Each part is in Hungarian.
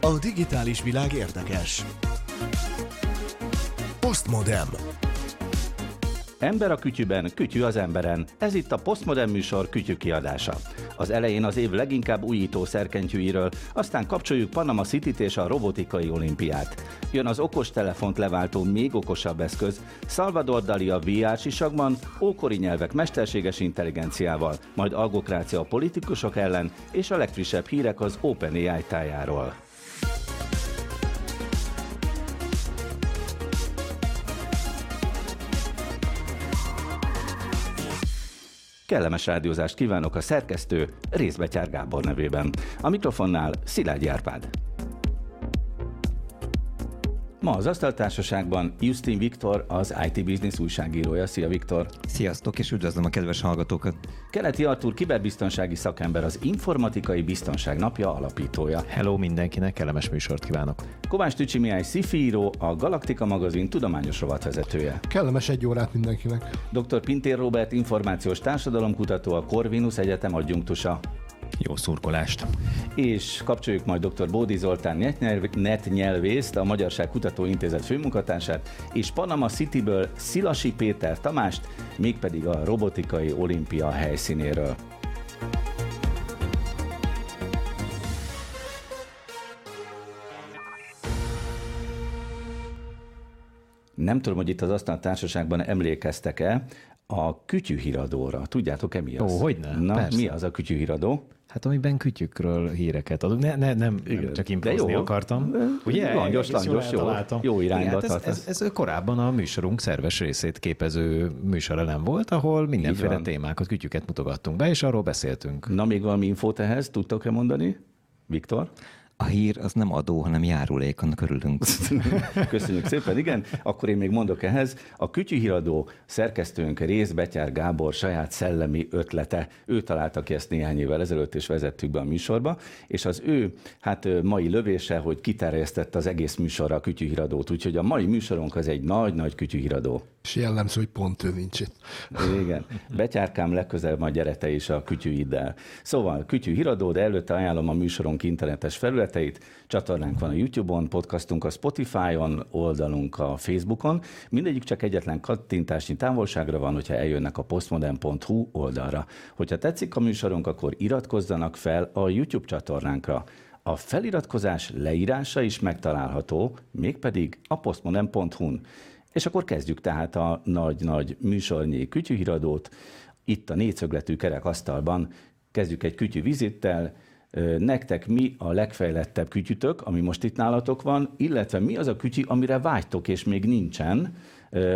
A digitális világ érdekes. Postmodem. Ember a kütyüben, kütyű az emberen. Ez itt a Postmodern műsor kütyű kiadása. Az elején az év leginkább újító szerkentyűiről, aztán kapcsoljuk Panama city és a robotikai olimpiát. Jön az okos telefont leváltó még okosabb eszköz, Salvador Dali a VR sisakban, ókori nyelvek mesterséges intelligenciával, majd algokrácia a politikusok ellen, és a legfrissebb hírek az OpenAI tájáról. Kellemes rádiózást kívánok a szerkesztő Részbetyár Gábor nevében. A mikrofonnál Szilágyi Árpád. Ma az Asztaltársaságban Justin Viktor, az IT Business újságírója. Szia Viktor! Sziasztok, és üdvözlöm a kedves hallgatókat! Keleti Artur, kiberbiztonsági szakember, az Informatikai Biztonság Napja alapítója. Hello mindenkinek, kellemes műsort kívánok! Kovács Tücsi Mihály Szifíró, a Galaktika magazin tudományos rovatvezetője. Kellemes egy órát mindenkinek. Dr. Pintér Robert, információs társadalomkutató, a Corvinus Egyetem adjunktusa. Jó szurkolást! És kapcsoljuk majd dr. Bódi Zoltán netnyelvészt, a Magyarság Kutatóintézet főmunkatársát, és Panama Cityből Szilasi Péter Tamást, mégpedig a robotikai olimpia helyszínéről. Nem tudom, hogy itt az Asztal Társaságban emlékeztek-e a kütyűhíradóra. Tudjátok-e mi az? Ó, hogy ne? Na, Persze. mi az a kütyűhíradó? Hát amiben kütyükről híreket adunk. Ne, ne, nem, nem csak improzni jó. akartam. Ugye? Langyos, langyos, jó. Jó irányba Igen, hát ez, ez, ez, korábban a műsorunk szerves részét képező műsorelem volt, ahol mindenféle témákat, kütyüket mutogattunk be, és arról beszéltünk. Na, még valami infót ehhez tudtok-e mondani? Viktor? A hír az nem adó, hanem járulék, annak örülünk. Köszönjük szépen, igen. Akkor én még mondok ehhez. A kütyűhíradó szerkesztőnk Rész Betyár Gábor saját szellemi ötlete. Ő találta ki ezt néhány évvel ezelőtt, és vezettük be a műsorba, és az ő hát mai lövése, hogy kiterjesztette az egész műsorra a kütyűhíradót, úgyhogy a mai műsorunk az egy nagy-nagy kütyűhíradó. És jellemző, hogy pont ő nincs itt. Igen. Betyárkám, legközelebb majd gyere te is a kütyűiddel. Szóval kütyű híradó, de előtte ajánlom a műsorunk internetes felületeit. Csatornánk van a YouTube-on, podcastunk a Spotify-on, oldalunk a Facebookon. Mindegyik csak egyetlen kattintásnyi távolságra van, hogyha eljönnek a postmodern.hu oldalra. Hogyha tetszik a műsorunk, akkor iratkozzanak fel a YouTube csatornánkra. A feliratkozás leírása is megtalálható, mégpedig a postmodern.hu-n. És akkor kezdjük tehát a nagy-nagy műsornyi kütyűhíradót. Itt a négyszögletű kerekasztalban kezdjük egy kütyű vizittel. Nektek mi a legfejlettebb kütyütök, ami most itt nálatok van, illetve mi az a kütyű, amire vágytok és még nincsen?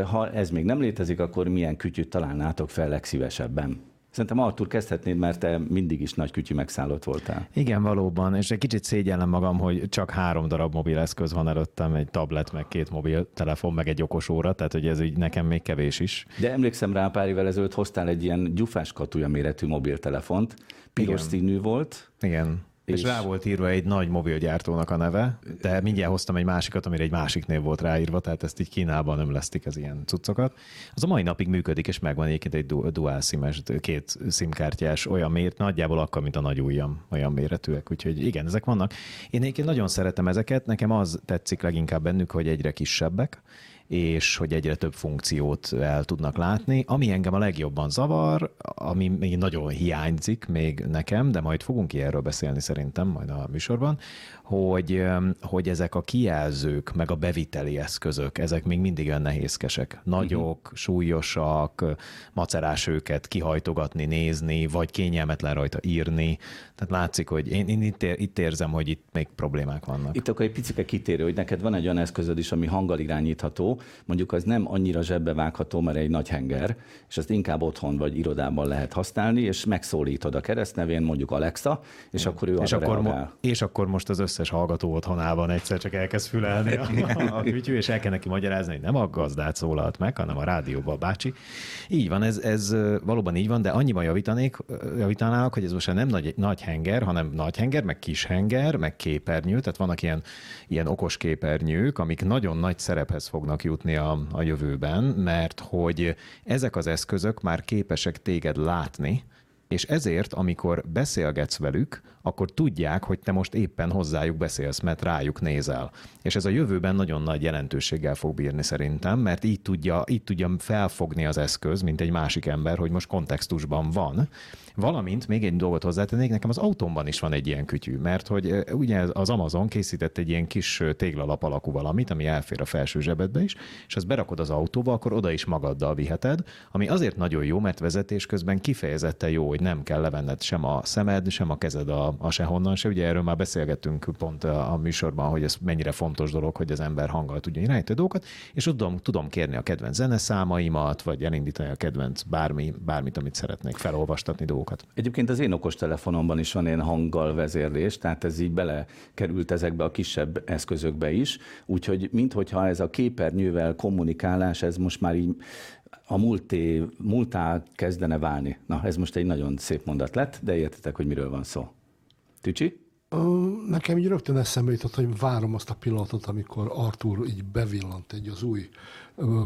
Ha ez még nem létezik, akkor milyen kütyüt találnátok fel legszívesebben? Szerintem Artur kezdhetnéd, mert te mindig is nagy kütyű megszállott voltál. Igen, valóban, és egy kicsit szégyellem magam, hogy csak három darab mobileszköz van előttem, egy tablet, meg két mobiltelefon, meg egy okos óra, tehát hogy ez így nekem még kevés is. De emlékszem rá, pár évvel ezelőtt hoztál egy ilyen gyufás katúja méretű mobiltelefont, piros Igen. színű volt, Igen. És, És- rá volt írva egy nagy mobilgyártónak a neve, de mindjárt hoztam egy másikat, amire egy másik név volt ráírva, tehát ezt így Kínában nem lesztik az ilyen cuccokat. Az a mai napig működik, és megvan egyébként egy du- dual SIM-es, két SIM-kártyás olyan méret, nagyjából akkor, mint a nagy ujjam, olyan méretűek. Úgyhogy igen, ezek vannak. Én egyébként nagyon szeretem ezeket, nekem az tetszik leginkább bennük, hogy egyre kisebbek, és hogy egyre több funkciót el tudnak látni. Ami engem a legjobban zavar, ami még nagyon hiányzik még nekem, de majd fogunk erről beszélni szerintem majd a műsorban, hogy, hogy ezek a kijelzők, meg a beviteli eszközök, ezek még mindig olyan nehézkesek. Nagyok, uh-huh. súlyosak, macerás őket kihajtogatni, nézni, vagy kényelmetlen rajta írni. Tehát látszik, hogy én, én itt, ér, itt érzem, hogy itt még problémák vannak. Itt akkor egy picike kitérő, hogy neked van egy olyan eszközöd is, ami hanggal irányítható, mondjuk az nem annyira zsebbe vágható, mert egy nagy henger, és azt inkább otthon vagy irodában lehet használni, és megszólítod a keresztnevén, mondjuk Alexa, és akkor ő és akkor, mo- és akkor most az összes hallgató otthonában egyszer csak elkezd fülelni a, a kütyű, és el kell neki magyarázni, hogy nem a gazdát szólalt meg, hanem a rádióba a bácsi. Így van, ez, ez valóban így van, de annyiban javítanék, javítanálok, hogy ez most nem nagy, nagy henger, hanem nagy henger, meg kis henger, meg képernyő, tehát vannak ilyen, ilyen okos képernyők, amik nagyon nagy szerephez fognak jutni a, a jövőben, mert hogy ezek az eszközök már képesek téged látni, És ezért, amikor beszélgetsz velük, akkor tudják, hogy te most éppen hozzájuk beszélsz, mert rájuk nézel. És ez a jövőben nagyon nagy jelentőséggel fog bírni szerintem, mert így tudja, így tudja felfogni az eszköz, mint egy másik ember, hogy most kontextusban van. Valamint még egy dolgot hozzátennék, nekem az autómban is van egy ilyen kütyű, mert hogy eh, ugye az Amazon készített egy ilyen kis téglalap alakú valamit, ami elfér a felső zsebedbe is, és azt berakod az autóba, akkor oda is magaddal viheted, ami azért nagyon jó, mert vezetés közben kifejezetten jó, hogy nem kell levenned sem a szemed, sem a kezed a, a sehonnan se. Ugye erről már beszélgettünk pont a, a műsorban, hogy ez mennyire fontos dolog, hogy az ember hanggal tudja irányítani dolgokat, és tudom, tudom kérni a kedvenc zeneszámaimat, vagy elindítani a kedvenc bármi, bármit, amit szeretnék felolvastatni dolgokat. Egyébként az én okostelefonomban is van ilyen hanggal vezérlés, tehát ez így belekerült ezekbe a kisebb eszközökbe is, úgyhogy minthogyha ez a képernyővel kommunikálás, ez most már így a múlté, múltá kezdene válni. Na, ez most egy nagyon szép mondat lett, de értetek, hogy miről van szó. Tücsi? Nekem így rögtön eszembe jutott, hogy várom azt a pillanatot, amikor Artur így bevillant egy az új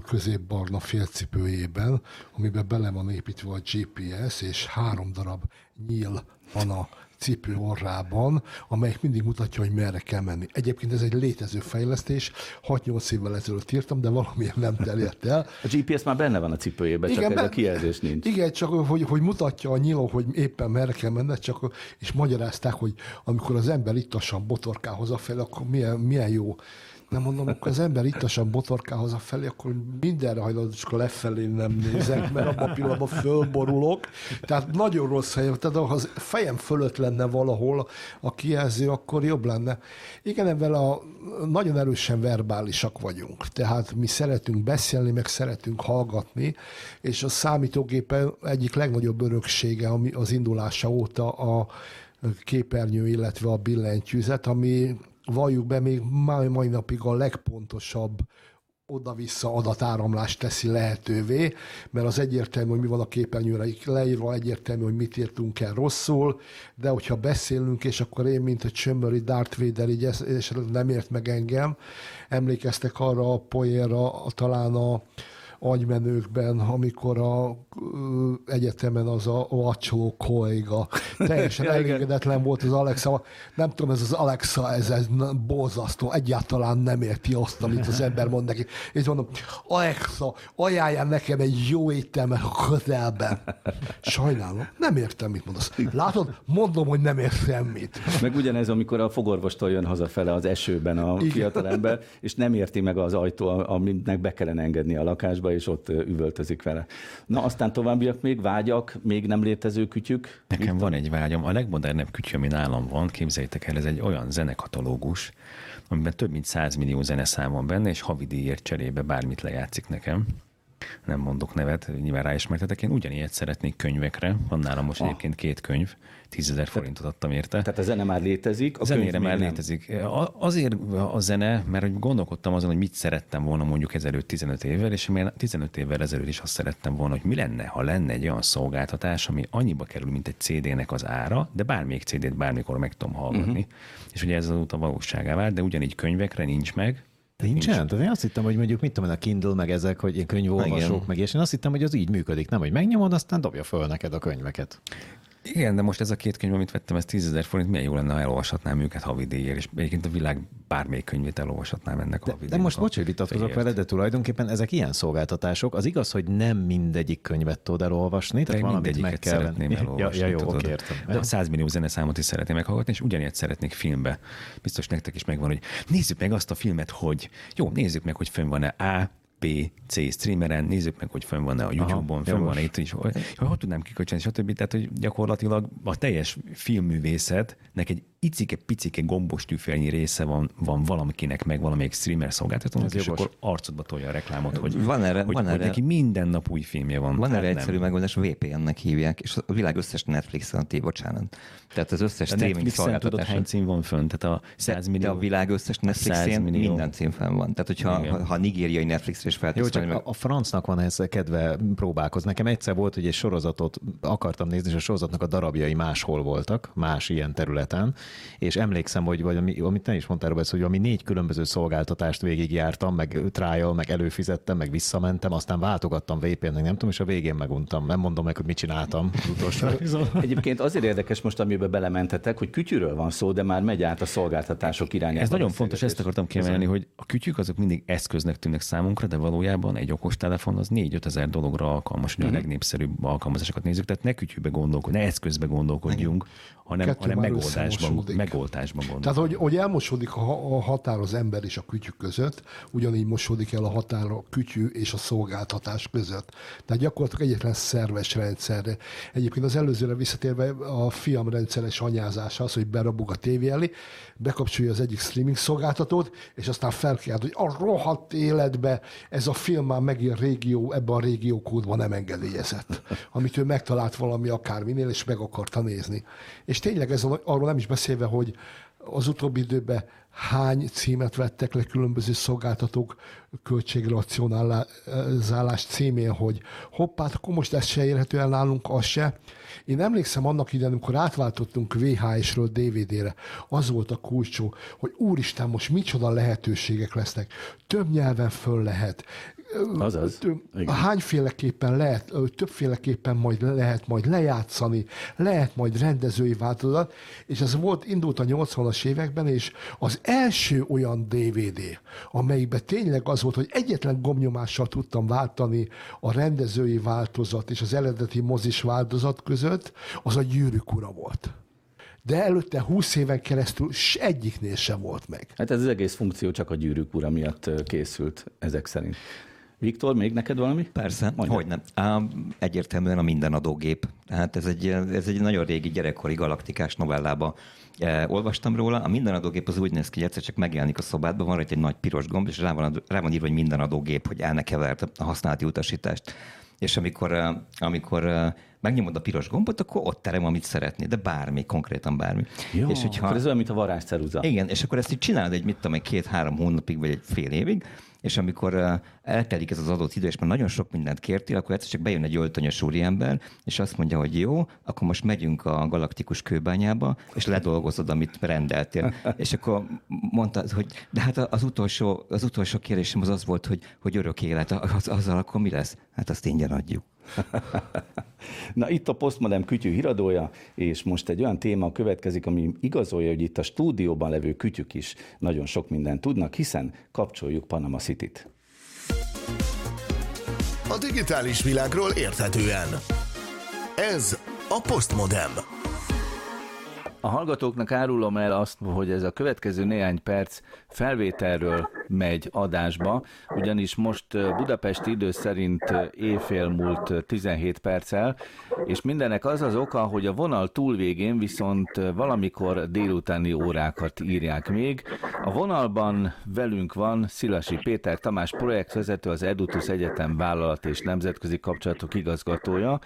középbarna félcipőjében, amiben bele van építve a GPS, és három darab nyíl van a cipő orrában, amelyik mindig mutatja, hogy merre kell menni. Egyébként ez egy létező fejlesztés, 6-8 évvel ezelőtt írtam, de valamilyen nem terjedt el. A GPS már benne van a cipőjében, csak Igen, ez a kijelzés nincs. Igen, csak hogy, hogy mutatja a nyíló, hogy éppen merre kell menned, csak és magyarázták, hogy amikor az ember ittasan botorkál hazafelé, akkor milyen, milyen jó. Nem mondom, akkor az ember ittasan botorkál hazafelé, akkor mindenre hajlandó, csak lefelé nem nézek, mert abban a pillanatban fölborulok. Tehát nagyon rossz hely. Tehát ha az fejem fölött lenne valahol a kijelző, akkor jobb lenne. Igen, ebben a nagyon erősen verbálisak vagyunk. Tehát mi szeretünk beszélni, meg szeretünk hallgatni, és a számítógépen egyik legnagyobb öröksége ami az indulása óta a képernyő, illetve a billentyűzet, ami valljuk be még mai, mai napig a legpontosabb oda-vissza adatáramlást teszi lehetővé, mert az egyértelmű, hogy mi van a képernyőre leírva, egyértelmű, hogy mit írtunk el rosszul, de hogyha beszélünk, és akkor én, mint a csömböri Darth Vader, így ez, és nem ért meg engem, emlékeztek arra a poénra, talán a agymenőkben, amikor a ö, egyetemen az a vacsoló kolléga teljesen elégedetlen volt az Alexa. Nem tudom, ez az Alexa, ez, ez borzasztó, egyáltalán nem érti azt, amit az ember mond neki. És mondom, Alexa, ajánljál nekem egy jó éttermet a közelben. Sajnálom, nem értem, mit mondasz. Látod? Mondom, hogy nem ért semmit. Meg ugyanez, amikor a fogorvostól jön hazafele az esőben a fiatalember, és nem érti meg az ajtó, aminek be kellene engedni a lakásba, és ott üvöltözik vele. Na, aztán továbbiak még, vágyak, még nem létező kütyük. Nekem van egy vágyam. A legmodernebb kütyű, ami nálam van, képzeljétek el, ez egy olyan zenekatalógus, amiben több mint 100 millió zeneszám van benne, és havidíjért cserébe bármit lejátszik nekem. Nem mondok nevet, nyilván ráismertetek. Én ugyanilyet szeretnék könyvekre. Van nálam most Ah. egyébként két könyv. 10 ezer forintot adtam érte. Tehát a zene már létezik, a zenére már nem. létezik. Azért a zene, mert hogy gondolkodtam azon, hogy mit szerettem volna mondjuk ezelőtt 15 évvel, és én 15 évvel ezelőtt is azt szerettem volna, hogy mi lenne, ha lenne egy olyan szolgáltatás, ami annyiba kerül, mint egy CD-nek az ára, de bármelyik CD-t bármikor meg tudom hallgatni. Uh-huh. És ugye ez azóta valóságá vált, de ugyanígy könyvekre nincs meg. Nincsen? Tehát én azt hittem, hogy mondjuk mit tudom én, a Kindle, meg ezek, hogy ilyen könyvolvasók, meg és én azt hittem, hogy az így működik, nem, hogy megnyomod, aztán dobja föl neked a könyveket. Igen, de most ez a két könyv, amit vettem, ez 10 ezer forint, milyen jó lenne, ha elolvashatnám őket havidíjért, és egyébként a világ bármelyik könyvét elolvashatnám ennek a De, havidíjnak de most a bocs, hogy vitatkozok fejért. vele, de tulajdonképpen ezek ilyen szolgáltatások. Az igaz, hogy nem mindegyik könyvet tudod elolvasni, tehát De valamit meg kell szeretném venni. elolvasni. Ja, ja jó, oké, értem. De a 100 millió zeneszámot is szeretném meghallgatni, és ugyanilyet szeretnék filmbe. Biztos nektek is megvan, hogy nézzük meg azt a filmet, hogy jó, nézzük meg, hogy fönn van-e A, B, C streameren, nézzük meg, hogy fönn van-e a YouTube-on, fönn van-e itt is, hogy, hogy, hogy tudnám kikölcsönni, stb. Tehát, hogy gyakorlatilag a teljes filmművészetnek egy icike-picike gombos tűfélnyi része van, van valamikinek, meg valamelyik streamer szolgáltatónak, Ez és jogos. akkor arcodba tolja a reklámot, hogy, Van erre- hogy, van hogy erre- neki minden nap új filmje van. Van Hát erre nem. egyszerű megoldás, VPN-nek hívják, és a világ összes Netflixen, té, bocsánat. Tehát az összes A streaming Netflixen tudod, hány szolgáltatás. cím van fönn? Tehát a 100 De millió... a világ összes 100 Netflixén millió. minden cím fenn van. Tehát, hogyha Igen. ha, ha nigériai Netflixre is Jó, feltesz csak valami, a, a francnak van ezzel kedve próbálkozni. Nekem egyszer volt, hogy egy sorozatot akartam nézni, és a sorozatnak a darabjai máshol voltak, más ilyen területen, és emlékszem, hogy vagy ami, amit te is mondtál, Robert, hogy ami négy különböző szolgáltatást végigjártam, meg trial, meg előfizettem, meg visszamentem, aztán váltogattam VPN-nek, nem tudom, és a végén meguntam. Nem mondom meg, hogy mit csináltam az utolsó. Egyébként azért érdekes most, amiben belementetek, hogy kütyűről van szó, de már megy át a szolgáltatások irányába. Ez nagyon fontos, ezt akartam kiemelni, hogy a kütyük azok mindig eszköznek tűnnek számunkra, de valójában egy okostelefon az 4-5 ezer dologra alkalmas, hogy a Mhm. legnépszerűbb alkalmazásokat nézzük, tehát ne kütyűbe gondolkodjunk, ne eszközbe gondolkodjunk, hanem, Kettő hanem már megoldásban, megoldásban Tehát, gondolkodunk. hogy, hogy elmosódik a, a határ az ember és a kütyű között, ugyanígy mosódik el a határ a kütyű és a szolgáltatás között. Tehát gyakorlatilag egyetlen szerves rendszerre. Egyébként az előzőre visszatérve a fiam rendszeres anyázása az, hogy berabog a tévé elé, bekapcsolja az egyik streaming szolgáltatót, és aztán felkiált, hogy a rohadt életbe ez a film már megint régió, ebben a régiókódban nem engedélyezett. Amit ő megtalált valami akárminél, és meg akarta nézni. És tényleg ez a- arról nem is beszélve, hogy az utóbbi időben hány címet vettek le különböző szolgáltatók költségracionalizálás címén, hogy hoppát, akkor most ez se érhető el nálunk, az se. Én emlékszem annak idején, amikor átváltottunk VHS-ről DVD-re, az volt a kulcsó, hogy úristen, most micsoda lehetőségek lesznek. Több nyelven föl lehet. Azaz. Igen. Hányféleképpen lehet, többféleképpen majd lehet majd lejátszani, lehet majd rendezői változat, és ez volt, indult a 80-as években, és az első olyan DVD, amelyikben tényleg az volt, hogy egyetlen gomnyomással tudtam váltani a rendezői változat és az eredeti mozis változat között, az a Gyűrűk ura volt. De előtte 20 éven keresztül egyiknél sem volt meg. Hát ez az egész funkció csak a gyűrűk ura miatt készült ezek szerint. Viktor, még neked valami? Persze, hogy nem. Á, egyértelműen a mindenadógép. Tehát ez egy, ez egy nagyon régi gyerekkori galaktikás novellába e, olvastam róla. A mindenadógép az úgy néz ki, hogy egyszer csak megjelenik a szobádban, van rajta egy nagy piros gomb, és rá van, rá van írva, hogy mindenadógép, hogy el ne kevert a használati utasítást. És amikor, eh, amikor eh, megnyomod a piros gombot, akkor ott terem, amit szeretné, de bármi, konkrétan bármi. Jó, és hogyha, akkor ez olyan, mint a varázsceruza. igen, és akkor ezt így csinálod egy, mit tudom, egy két-három hónapig, vagy egy fél évig, és amikor eltelik ez az adott idő, és már nagyon sok mindent kértél, akkor egyszer csak bejön egy öltönyös úriember, és azt mondja, hogy jó, akkor most megyünk a galaktikus kőbányába, és ledolgozod, amit rendeltél. és akkor mondta, hogy de hát az utolsó, az utolsó kérésem az az volt, hogy, hogy örök élet, az, azzal akkor mi lesz? Hát azt ingyen adjuk. Na itt a Postmodern kütyű híradója, és most egy olyan téma következik, ami igazolja, hogy itt a stúdióban levő kütyük is nagyon sok mindent tudnak, hiszen kapcsoljuk Panama City-t. A digitális világról érthetően. Ez a Postmodem. A hallgatóknak árulom el azt, hogy ez a következő néhány perc felvételről megy adásba, ugyanis most budapesti idő szerint éjfél múlt ö, 17 perccel, és mindennek az az oka, hogy a vonal túlvégén viszont valamikor délutáni órákat írják még. A vonalban velünk van Szilasi Péter Tamás projektvezető, az Edutus Egyetem vállalat és nemzetközi kapcsolatok igazgatója,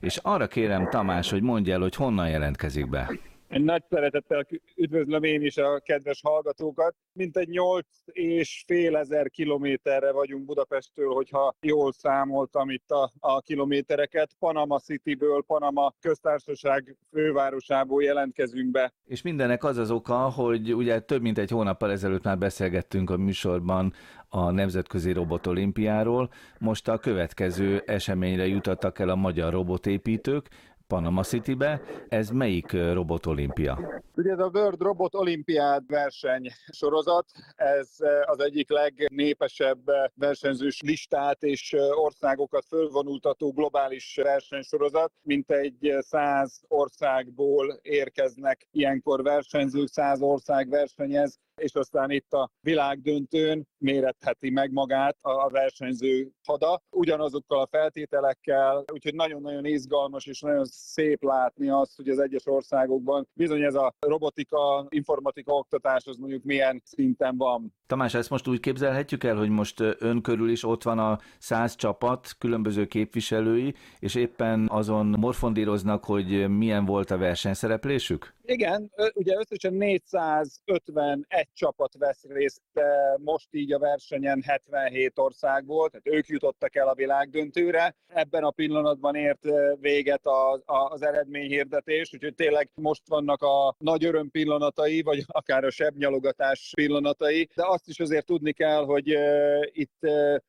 és arra kérem Tamás, hogy mondja el, hogy honnan jelentkezik be. Egy nagy szeretettel üdvözlöm én is a kedves hallgatókat. Mintegy 8 és fél ezer kilométerre vagyunk Budapesttől, hogyha jól számoltam itt a, a kilométereket. Panama Cityből, Panama köztársaság fővárosából jelentkezünk be. És mindennek az az oka, hogy ugye több mint egy hónappal ezelőtt már beszélgettünk a műsorban a Nemzetközi Robotolimpiáról. Most a következő eseményre jutottak el a magyar robotépítők, Panama Citybe. Ez melyik ö, robotolimpia? Ugye ez a World Robot Olimpiád verseny sorozat, ez az egyik legnépesebb versenyzős listát és országokat fölvonultató globális versenysorozat. Mint egy száz országból érkeznek ilyenkor versenyzők, száz ország versenyez, és aztán itt a világdöntőn méretheti meg magát a versenyző hada, ugyanazokkal a feltételekkel, úgyhogy nagyon-nagyon izgalmas és nagyon szép látni azt, hogy az egyes országokban bizony ez a robotika, informatika oktatás az mondjuk milyen szinten van. Tamás, ezt most úgy képzelhetjük el, hogy most ön körül is ott van a száz csapat, különböző képviselői, és éppen azon morfondíroznak, hogy milyen volt a versenyszereplésük? Igen, ugye összesen 451 egy csapat vesz részt most így a versenyen 77 országból, tehát ők jutottak el a világdöntőre. Ebben a pillanatban ért véget az, az eredményhirdetés, úgyhogy tényleg most vannak a nagy öröm pillanatai, vagy akár a sebnyalogatás pillanatai, de azt is azért tudni kell, hogy itt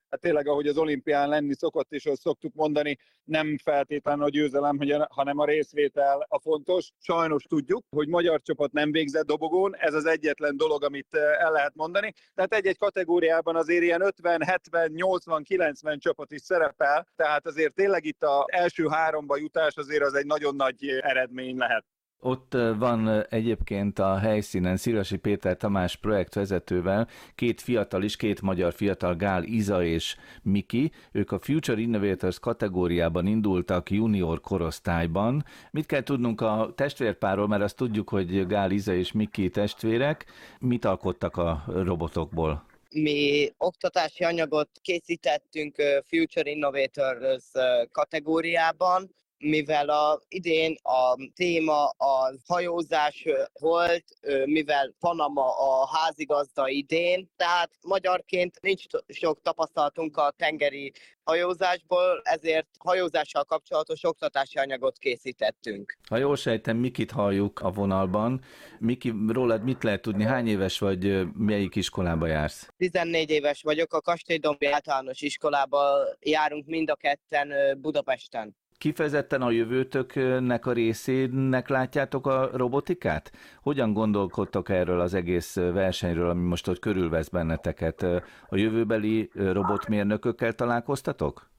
hát tényleg, ahogy az olimpián lenni szokott, és azt szoktuk mondani, nem feltétlenül a győzelem, hanem a részvétel a fontos. Sajnos tudjuk, hogy magyar csapat nem végzett dobogón, ez az egyetlen dolog, amit el lehet mondani. Tehát egy-egy kategóriában azért ilyen 50, 70, 80, 90 csapat is szerepel, tehát azért tényleg itt az első háromba jutás azért az egy nagyon nagy eredmény lehet. Ott van egyébként a helyszínen Szirasi Péter Tamás projektvezetővel két fiatal is, két magyar fiatal, Gál Iza és Miki. Ők a Future Innovators kategóriában indultak junior korosztályban. Mit kell tudnunk a testvérpárról, mert azt tudjuk, hogy Gál Iza és Miki testvérek. Mit alkottak a robotokból? mi oktatási anyagot készítettünk Future Innovators kategóriában, mivel a, idén a téma a hajózás volt, mivel Panama a házigazda idén, tehát magyarként nincs sok tapasztalatunk a tengeri hajózásból, ezért hajózással kapcsolatos oktatási anyagot készítettünk. Ha jól sejtem, Mikit halljuk a vonalban. Miki, rólad mit lehet tudni? Hány éves vagy, melyik iskolába jársz? 14 éves vagyok, a Kastélydombi általános iskolába járunk mind a ketten Budapesten kifejezetten a jövőtöknek a részének látjátok a robotikát? Hogyan gondolkodtok erről az egész versenyről, ami most ott körülvesz benneteket? A jövőbeli robotmérnökökkel találkoztatok?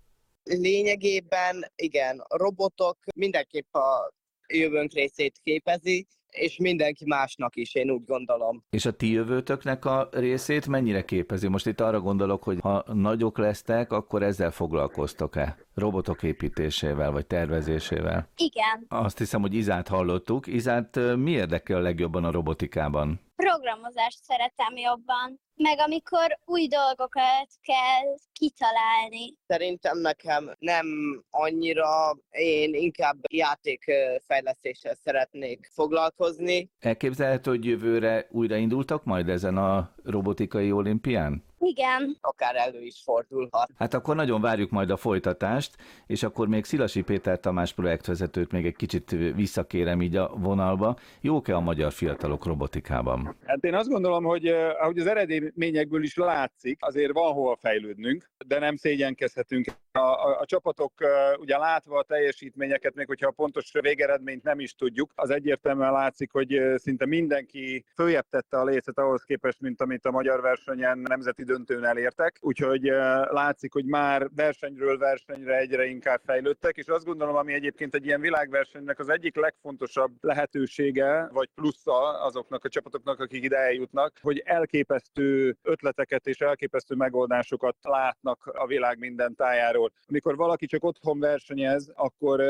Lényegében igen, a robotok mindenképp a jövőnk részét képezi, és mindenki másnak is, én úgy gondolom. És a ti jövőtöknek a részét mennyire képezi? Most itt arra gondolok, hogy ha nagyok lesztek, akkor ezzel foglalkoztok-e? Robotok építésével, vagy tervezésével? Igen. Azt hiszem, hogy Izát hallottuk. Izát mi érdekel a legjobban a robotikában? Programozást szeretem jobban meg amikor új dolgokat kell kitalálni. Szerintem nekem nem annyira, én inkább játékfejlesztéssel szeretnék foglalkozni. Elképzelhető, hogy jövőre újraindultak majd ezen a robotikai olimpián? Igen. Akár elő is fordulhat. Hát akkor nagyon várjuk majd a folytatást, és akkor még Szilasi Péter Tamás projektvezetőt még egy kicsit visszakérem így a vonalba. Jók-e a magyar fiatalok robotikában? Hát én azt gondolom, hogy eh, ahogy az eredményekből is látszik, azért van hova fejlődnünk, de nem szégyenkezhetünk. A, a, a csapatok ugye látva a teljesítményeket, még hogyha a pontos végeredményt nem is tudjuk, az egyértelműen látszik, hogy szinte mindenki följebb tette a lécet ahhoz képest, mint amit a magyar versenyen nemzeti döntőn elértek, úgyhogy látszik, hogy már versenyről versenyre egyre inkább fejlődtek, és azt gondolom, ami egyébként egy ilyen világversenynek az egyik legfontosabb lehetősége, vagy plusza azoknak a csapatoknak, akik ide eljutnak, hogy elképesztő ötleteket és elképesztő megoldásokat látnak a világ minden tájáról. Amikor valaki csak otthon versenyez, akkor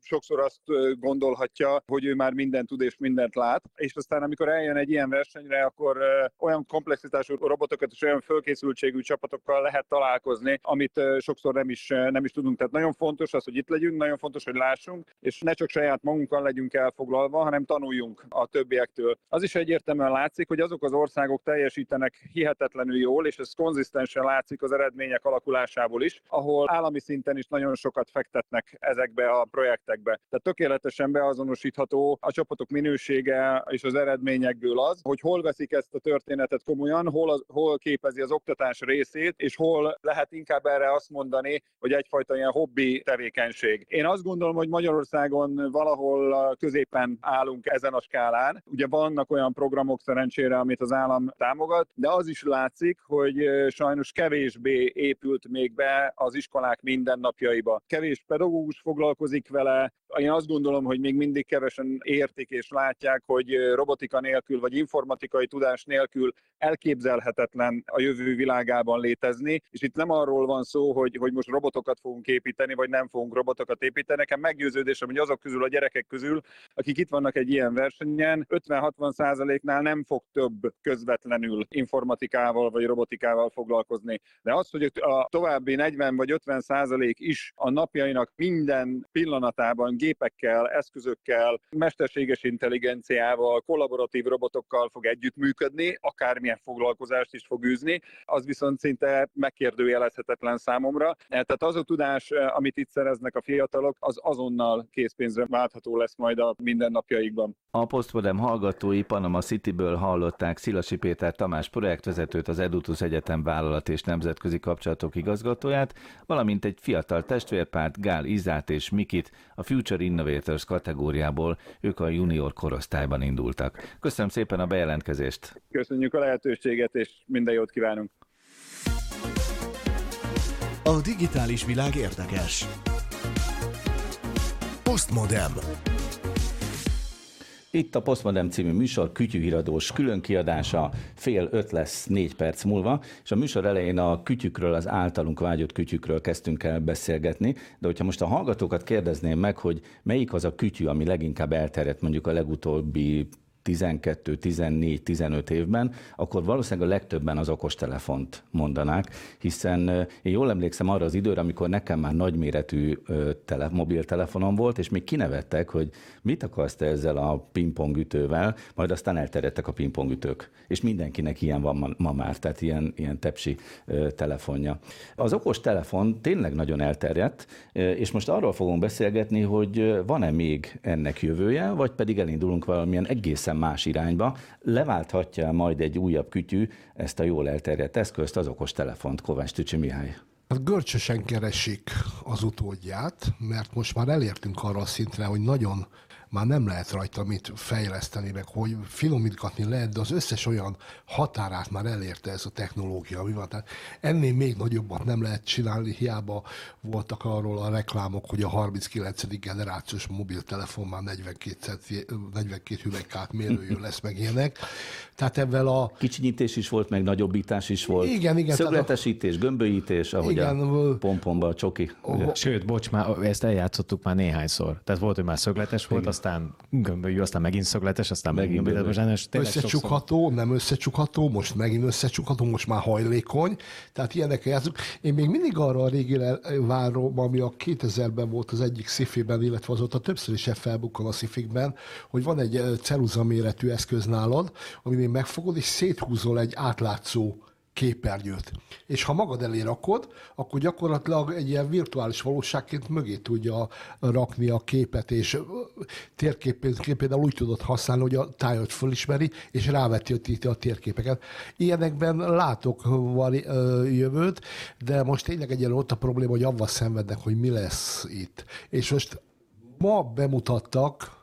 sokszor azt gondolhatja, hogy ő már mindent tud és mindent lát, és aztán amikor eljön egy ilyen versenyre, akkor olyan komplexitású robotokat és olyan fölkészültségű csapatokkal lehet találkozni, amit sokszor nem is, nem is tudunk. Tehát nagyon fontos az, hogy itt legyünk, nagyon fontos, hogy lássunk, és ne csak saját magunkkal legyünk elfoglalva, hanem tanuljunk a többiektől. Az is egyértelműen látszik, hogy azok az országok teljesítenek hihetetlenül jól, és ez konzisztensen látszik az eredmények alakulásából is, ahol állami szinten is nagyon sokat fektetnek ezekbe a projektekbe. Tehát tökéletesen beazonosítható a csapatok minősége és az eredményekből az, hogy hol veszik ezt a történetet komolyan, hol, az, hol képezi az oktatás részét, és hol lehet inkább erre azt mondani, hogy egyfajta ilyen hobbi tevékenység. Én azt gondolom, hogy Magyarországon valahol középen állunk ezen a skálán. Ugye vannak olyan programok szerencsére, amit az állam támogat, de az is látszik, hogy sajnos kevésbé épült még be az iskolák mindennapjaiba. Kevés pedagógus foglalkozik vele, én azt gondolom, hogy még mindig kevesen értik és látják, hogy robotika nélkül vagy informatikai tudás nélkül elképzelhetetlen a jövő világában létezni, és itt nem arról van szó, hogy, hogy most robotokat fogunk építeni, vagy nem fogunk robotokat építeni. Nekem meggyőződésem, hogy azok közül, a gyerekek közül, akik itt vannak egy ilyen versenyen, 50-60 százaléknál nem fog több közvetlenül informatikával vagy robotikával foglalkozni. De az, hogy a további 40 vagy 40-50% is a napjainak minden pillanatában gépekkel, eszközökkel, mesterséges intelligenciával, kollaboratív robotokkal fog együttműködni, akármilyen foglalkozást is fog űzni, az viszont szinte megkérdőjelezhetetlen számomra. Tehát az a tudás, amit itt szereznek a fiatalok, az azonnal készpénzre váltható lesz majd a mindennapjaikban. A Postmodem hallgatói Panama Cityből hallották Szilasi Péter Tamás projektvezetőt, az Edutus Egyetem vállalat és nemzetközi kapcsolatok igazgatóját, valamint egy fiatal testvérpárt Gál Izát és Mikit a Future Innovators kategóriából, ők a junior korosztályban indultak. Köszönöm szépen a bejelentkezést! Köszönjük a lehetőséget, és minden jót kívánunk! A digitális világ érdekes. Postmodem. Itt a Postmodem című műsor kütyűhíradós különkiadása fél öt lesz négy perc múlva, és a műsor elején a kütyükről, az általunk vágyott kütyükről kezdtünk el beszélgetni, de hogyha most a hallgatókat kérdezném meg, hogy melyik az a kütyű, ami leginkább elterjedt mondjuk a legutóbbi 12, 14, 15 évben, akkor valószínűleg a legtöbben az okostelefont mondanák, hiszen én jól emlékszem arra az időre, amikor nekem már nagyméretű tele, mobiltelefonom volt, és még kinevettek, hogy mit akarsz te ezzel a pingpongütővel, majd aztán elterjedtek a pingpongütők. És mindenkinek ilyen van ma, ma már, tehát ilyen, ilyen tepsi telefonja. Az okos telefon tényleg nagyon elterjedt, és most arról fogunk beszélgetni, hogy van-e még ennek jövője, vagy pedig elindulunk valamilyen egészen egészen más irányba, leválthatja majd egy újabb kütyű ezt a jól elterjedt eszközt, az okos telefont, Kovács Tücsi Mihály. Hát görcsösen keresik az utódját, mert most már elértünk arra a szintre, hogy nagyon már nem lehet rajta mit fejleszteni, meg hogy finomítgatni lehet, de az összes olyan határát már elérte ez a technológia, ami van. Tehát ennél még nagyobbat nem lehet csinálni, hiába voltak arról a reklámok, hogy a 39. generációs mobiltelefon már 42, centi, 42 hüvelykát mérőjű lesz, meg ilyenek. Tehát ebben a... Kicsinyítés is volt, meg nagyobbítás is volt. Igen, igen. Szögletesítés, gömbölyítés, ahogy igen, a pomponba a csoki. Oh, Sőt, bocs, már ezt eljátszottuk már néhányszor. Tehát volt, hogy már szögletes volt, azt aztán gömbölyű, aztán megint szögletes, aztán megint gömbölyű. Összecsukható, sokszor... nem összecsukható, most megint összecsukható, most már hajlékony. Tehát ilyenek játszunk. Én még mindig arra a régire várom, ami a 2000-ben volt az egyik szifében, illetve azóta többször is felbukkan a szifikben, hogy van egy ceruza méretű eszköz nálad, ami még megfogod, és széthúzol egy átlátszó képernyőt. És ha magad elé rakod, akkor gyakorlatilag egy ilyen virtuális valóságként mögé tudja rakni a képet, és térképét például úgy tudod használni, hogy a tájat fölismeri, és rávetíti a térképeket. Ilyenekben látok jövőt, de most tényleg egyelőre ott a probléma, hogy avval szenvednek, hogy mi lesz itt. És most ma bemutattak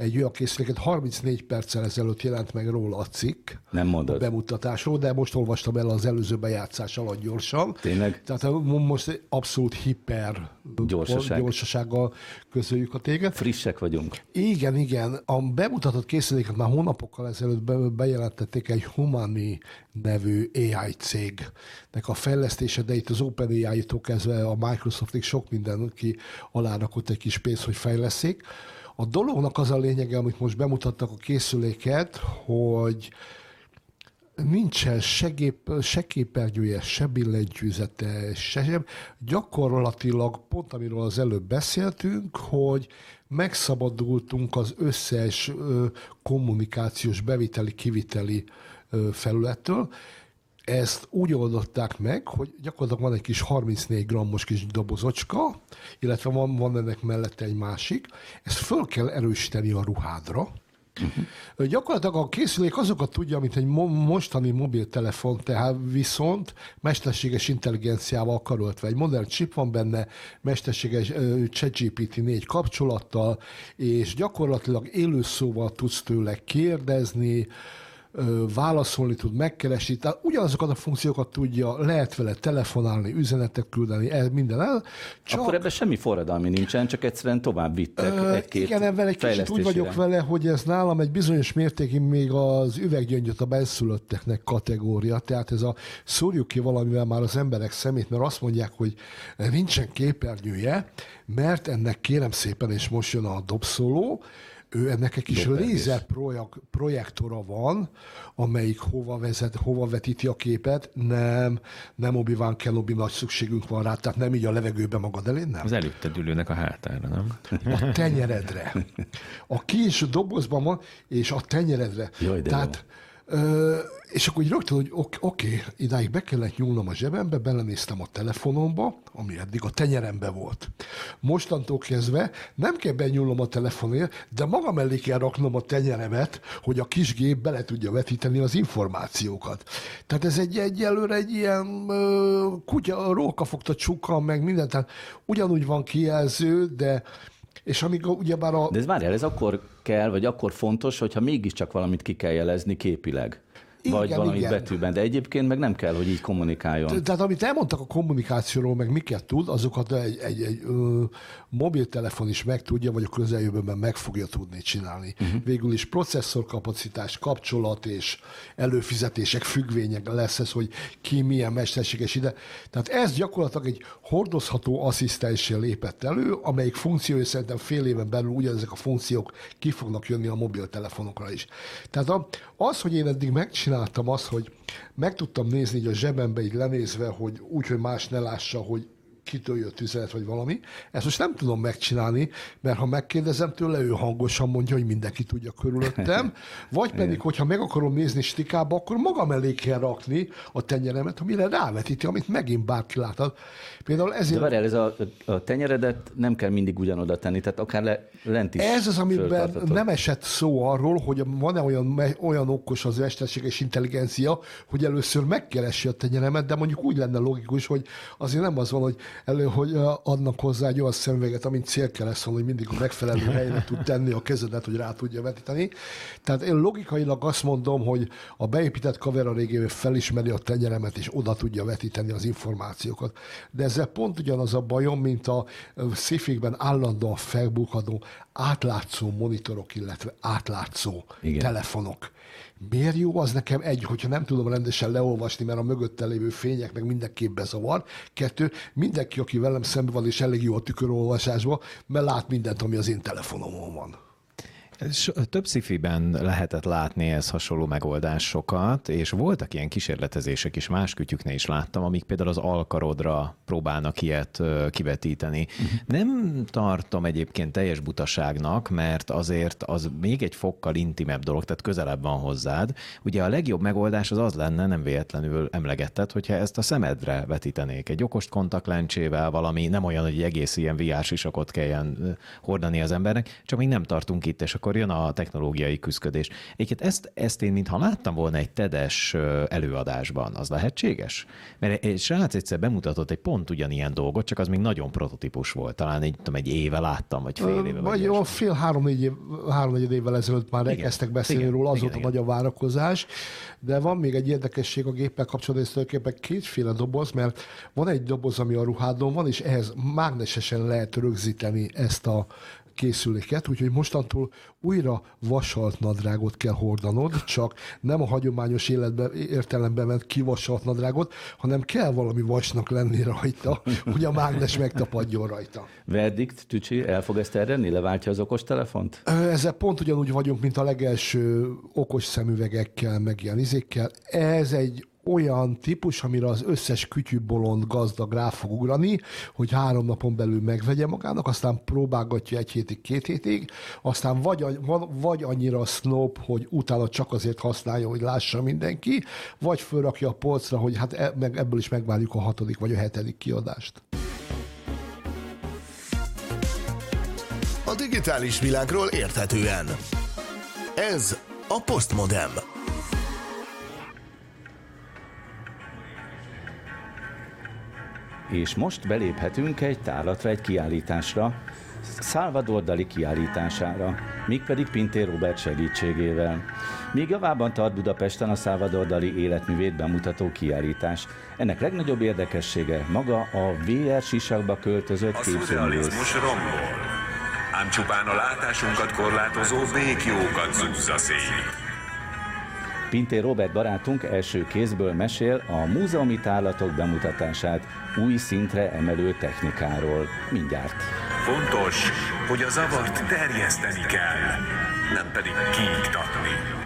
egy olyan készüléket, 34 perccel ezelőtt jelent meg róla a cikk. Nem mondod. A bemutatásról, de most olvastam el az előző bejátszás alatt gyorsan. Tényleg? Tehát most abszolút hiper Gyorsaság. gyorsasággal közöljük a téged. Frissek vagyunk. Igen, igen. A bemutatott készüléket már hónapokkal ezelőtt be, bejelentették egy Humani nevű AI cégnek a fejlesztése, de itt az OpenAI-tól kezdve a Microsoftig sok mindenki alárakott egy kis pénzt, hogy fejleszik. A dolognak az a lényege, amit most bemutattak a készüléket, hogy nincsen se, gép, se képernyője, se billentyűzete, se, se gyakorlatilag pont amiről az előbb beszéltünk, hogy megszabadultunk az összes kommunikációs beviteli, kiviteli ö, felülettől, ezt úgy oldották meg, hogy gyakorlatilag van egy kis 34 grammos kis dobozocska, illetve van, van ennek mellette egy másik, ezt föl kell erősíteni a ruhádra, Uh-huh. Gyakorlatilag a készülék azokat tudja, mint egy mo- mostani mobiltelefon, tehát viszont mesterséges intelligenciával karoltva. Egy modern chip van benne, mesterséges uh, ChatGPT 4 kapcsolattal, és gyakorlatilag élőszóval tudsz tőle kérdezni, válaszolni tud, megkeresni, tehát ugyanazokat a funkciókat tudja, lehet vele telefonálni, üzenetet küldeni, minden el. Csak... Akkor ebben semmi forradalmi nincsen, csak egyszerűen tovább vittek ö, egy-két Igen, ebben egy kicsit úgy vagyok vele, hogy ez nálam egy bizonyos mértékig még az üveggyöngyöt a benszülötteknek kategória, tehát ez a szúrjuk ki valamivel már az emberek szemét, mert azt mondják, hogy nincsen képernyője, mert ennek kérem szépen, és most jön a dobszóló, ő ennek egy kis lézer projek- projektora van, amelyik hova, vezet, hova vetíti a képet. Nem, nem Obi-Wan Kenobi nagy szükségünk van rá, tehát nem így a levegőbe magad elé, nem. Az előtted ülőnek a hátára, nem? A tenyeredre. A kis dobozban van, és a tenyeredre. Jaj, de Tehát, ö, és akkor úgy rögtön, hogy oké, oké, idáig be kellett nyúlnom a zsebembe, belenéztem a telefonomba, ami eddig a tenyerembe volt. Mostantól kezdve nem kell benyúlnom a telefonért, de magam elé kell raknom a tenyeremet, hogy a kis gép bele tudja vetíteni az információkat. Tehát ez egy egyelőre egy ilyen ö, kutya, rókafogta csuka, meg minden, tehát ugyanúgy van kijelző, de és amíg ugyebár a, De ez várjál, ez akkor kell, vagy akkor fontos, hogyha mégiscsak valamit ki kell jelezni képileg. Vagy Igen, valami igen. betűben, de egyébként meg nem kell, hogy így kommunikáljon. Tehát amit elmondtak a kommunikációról, meg miket tud, azokat egy, egy, egy ö, mobiltelefon is meg tudja, vagy a közeljövőben meg fogja tudni csinálni. Uh-huh. Végül is processzorkapacitás, kapcsolat és előfizetések függvények lesz ez, hogy ki milyen mesterséges ide. Tehát ez gyakorlatilag egy hordozható asszisztenssel lépett elő, amelyik funkciója szerintem fél éven belül ugyanezek a funkciók ki fognak jönni a mobiltelefonokra is. Tehát az, hogy én eddig megcsináltam azt, hogy meg tudtam nézni így a zsebembe így lenézve, hogy úgy, hogy más ne lássa, hogy kitől jött üzenet, vagy valami. Ezt most nem tudom megcsinálni, mert ha megkérdezem tőle, ő hangosan mondja, hogy mindenki tudja körülöttem, vagy pedig, hogyha meg akarom nézni stikába, akkor magam elé kell rakni a tenyeremet, amire rávetíti, amit megint bárki láthat. Például De ezért... várjál, ez a, a tenyeredet nem kell mindig ugyanoda tenni, tehát akár le, lent is Ez az, amiben nem esett szó arról, hogy van-e olyan, olyan okos az mesterséges intelligencia, hogy először megkeresi a tenyeremet, de mondjuk úgy lenne logikus, hogy azért nem az van, hogy elő, hogy adnak hozzá egy olyan szemüveget, amint célkeresztül, hogy mindig a megfelelő helyre tud tenni a kezedet, hogy rá tudja vetíteni. Tehát én logikailag azt mondom, hogy a beépített kamera régévé felismeri a tenyeremet, és oda tudja vetíteni az információkat. De ezzel pont ugyanaz a bajom, mint a szifikben állandóan felbukadó átlátszó monitorok, illetve átlátszó Igen. telefonok. Miért jó az nekem egy, hogyha nem tudom rendesen leolvasni, mert a mögötte lévő fények meg mindenképp bezavar. Kettő, mindenki, aki velem szemben van, és elég jó a tükörolvasásban, mert lát mindent, ami az én telefonomon van. Több szifiben lehetett látni ez hasonló megoldásokat, és voltak ilyen kísérletezések is, más kütyüknél is láttam, amik például az alkarodra próbálnak ilyet kivetíteni. Nem tartom egyébként teljes butaságnak, mert azért az még egy fokkal intimebb dolog, tehát közelebb van hozzád. Ugye a legjobb megoldás az az lenne, nem véletlenül emlegetted, hogyha ezt a szemedre vetítenék. Egy okos kontaktlencsével valami, nem olyan, hogy egy egész ilyen VR sisakot kelljen hordani az embernek, csak még nem tartunk itt, és akkor jön a technológiai küzdködés. Egyébként ezt, ezt én mintha láttam volna egy TEDes előadásban, az lehetséges? Mert egy srác egyszer bemutatott egy pont ugyanilyen dolgot, csak az még nagyon prototípus volt. Talán egy, tudom, egy éve láttam, vagy fél éve. Vagy olyan fél három-négy év, három évvel ezelőtt már Igen. elkezdtek beszélni Igen. róla, azóta igen. nagy a várakozás, de van még egy érdekesség a géppel kapcsolatban, ez tulajdonképpen kétféle doboz, mert van egy doboz, ami a ruhádon van, és ehhez mágnesesen lehet rögzíteni ezt a készüléket, úgyhogy mostantól újra vasalt nadrágot kell hordanod, csak nem a hagyományos életben, értelemben ment kivasalt nadrágot, hanem kell valami vasnak lenni rajta, hogy a mágnes megtapadjon rajta. Verdikt, Tücsi, el fog ezt errenni? Leváltja az okos telefont? Ö, Ezzel pont ugyanúgy vagyunk, mint a legelső okos szemüvegekkel, meg ilyen izékkel. Ez egy olyan típus, amire az összes kütyűbolond gazdag rá fog ugrani, hogy három napon belül megvegye magának, aztán próbálgatja egy hétig, két hétig, aztán vagy, vagy annyira snob, hogy utána csak azért használja, hogy lássa mindenki, vagy fölrakja a polcra, hogy hát e- ebből is megvárjuk a hatodik vagy a hetedik kiadást. A digitális világról érthetően. Ez a Postmodem. És most beléphetünk egy tárlatra, egy kiállításra, Salvador Dali kiállítására, mégpedig Pintér Robert segítségével. Míg javában tart Budapesten a Salvador Dali életművét bemutató kiállítás. Ennek legnagyobb érdekessége maga a VR sisakba költözött A képzőművész. rombol, ám csupán a látásunkat korlátozó békjókat zúzza szét. Pintér Robert barátunk első kézből mesél a múzeumi tárlatok bemutatását új szintre emelő technikáról. Mindjárt. Fontos, hogy a zavart terjeszteni kell, nem pedig kiiktatni.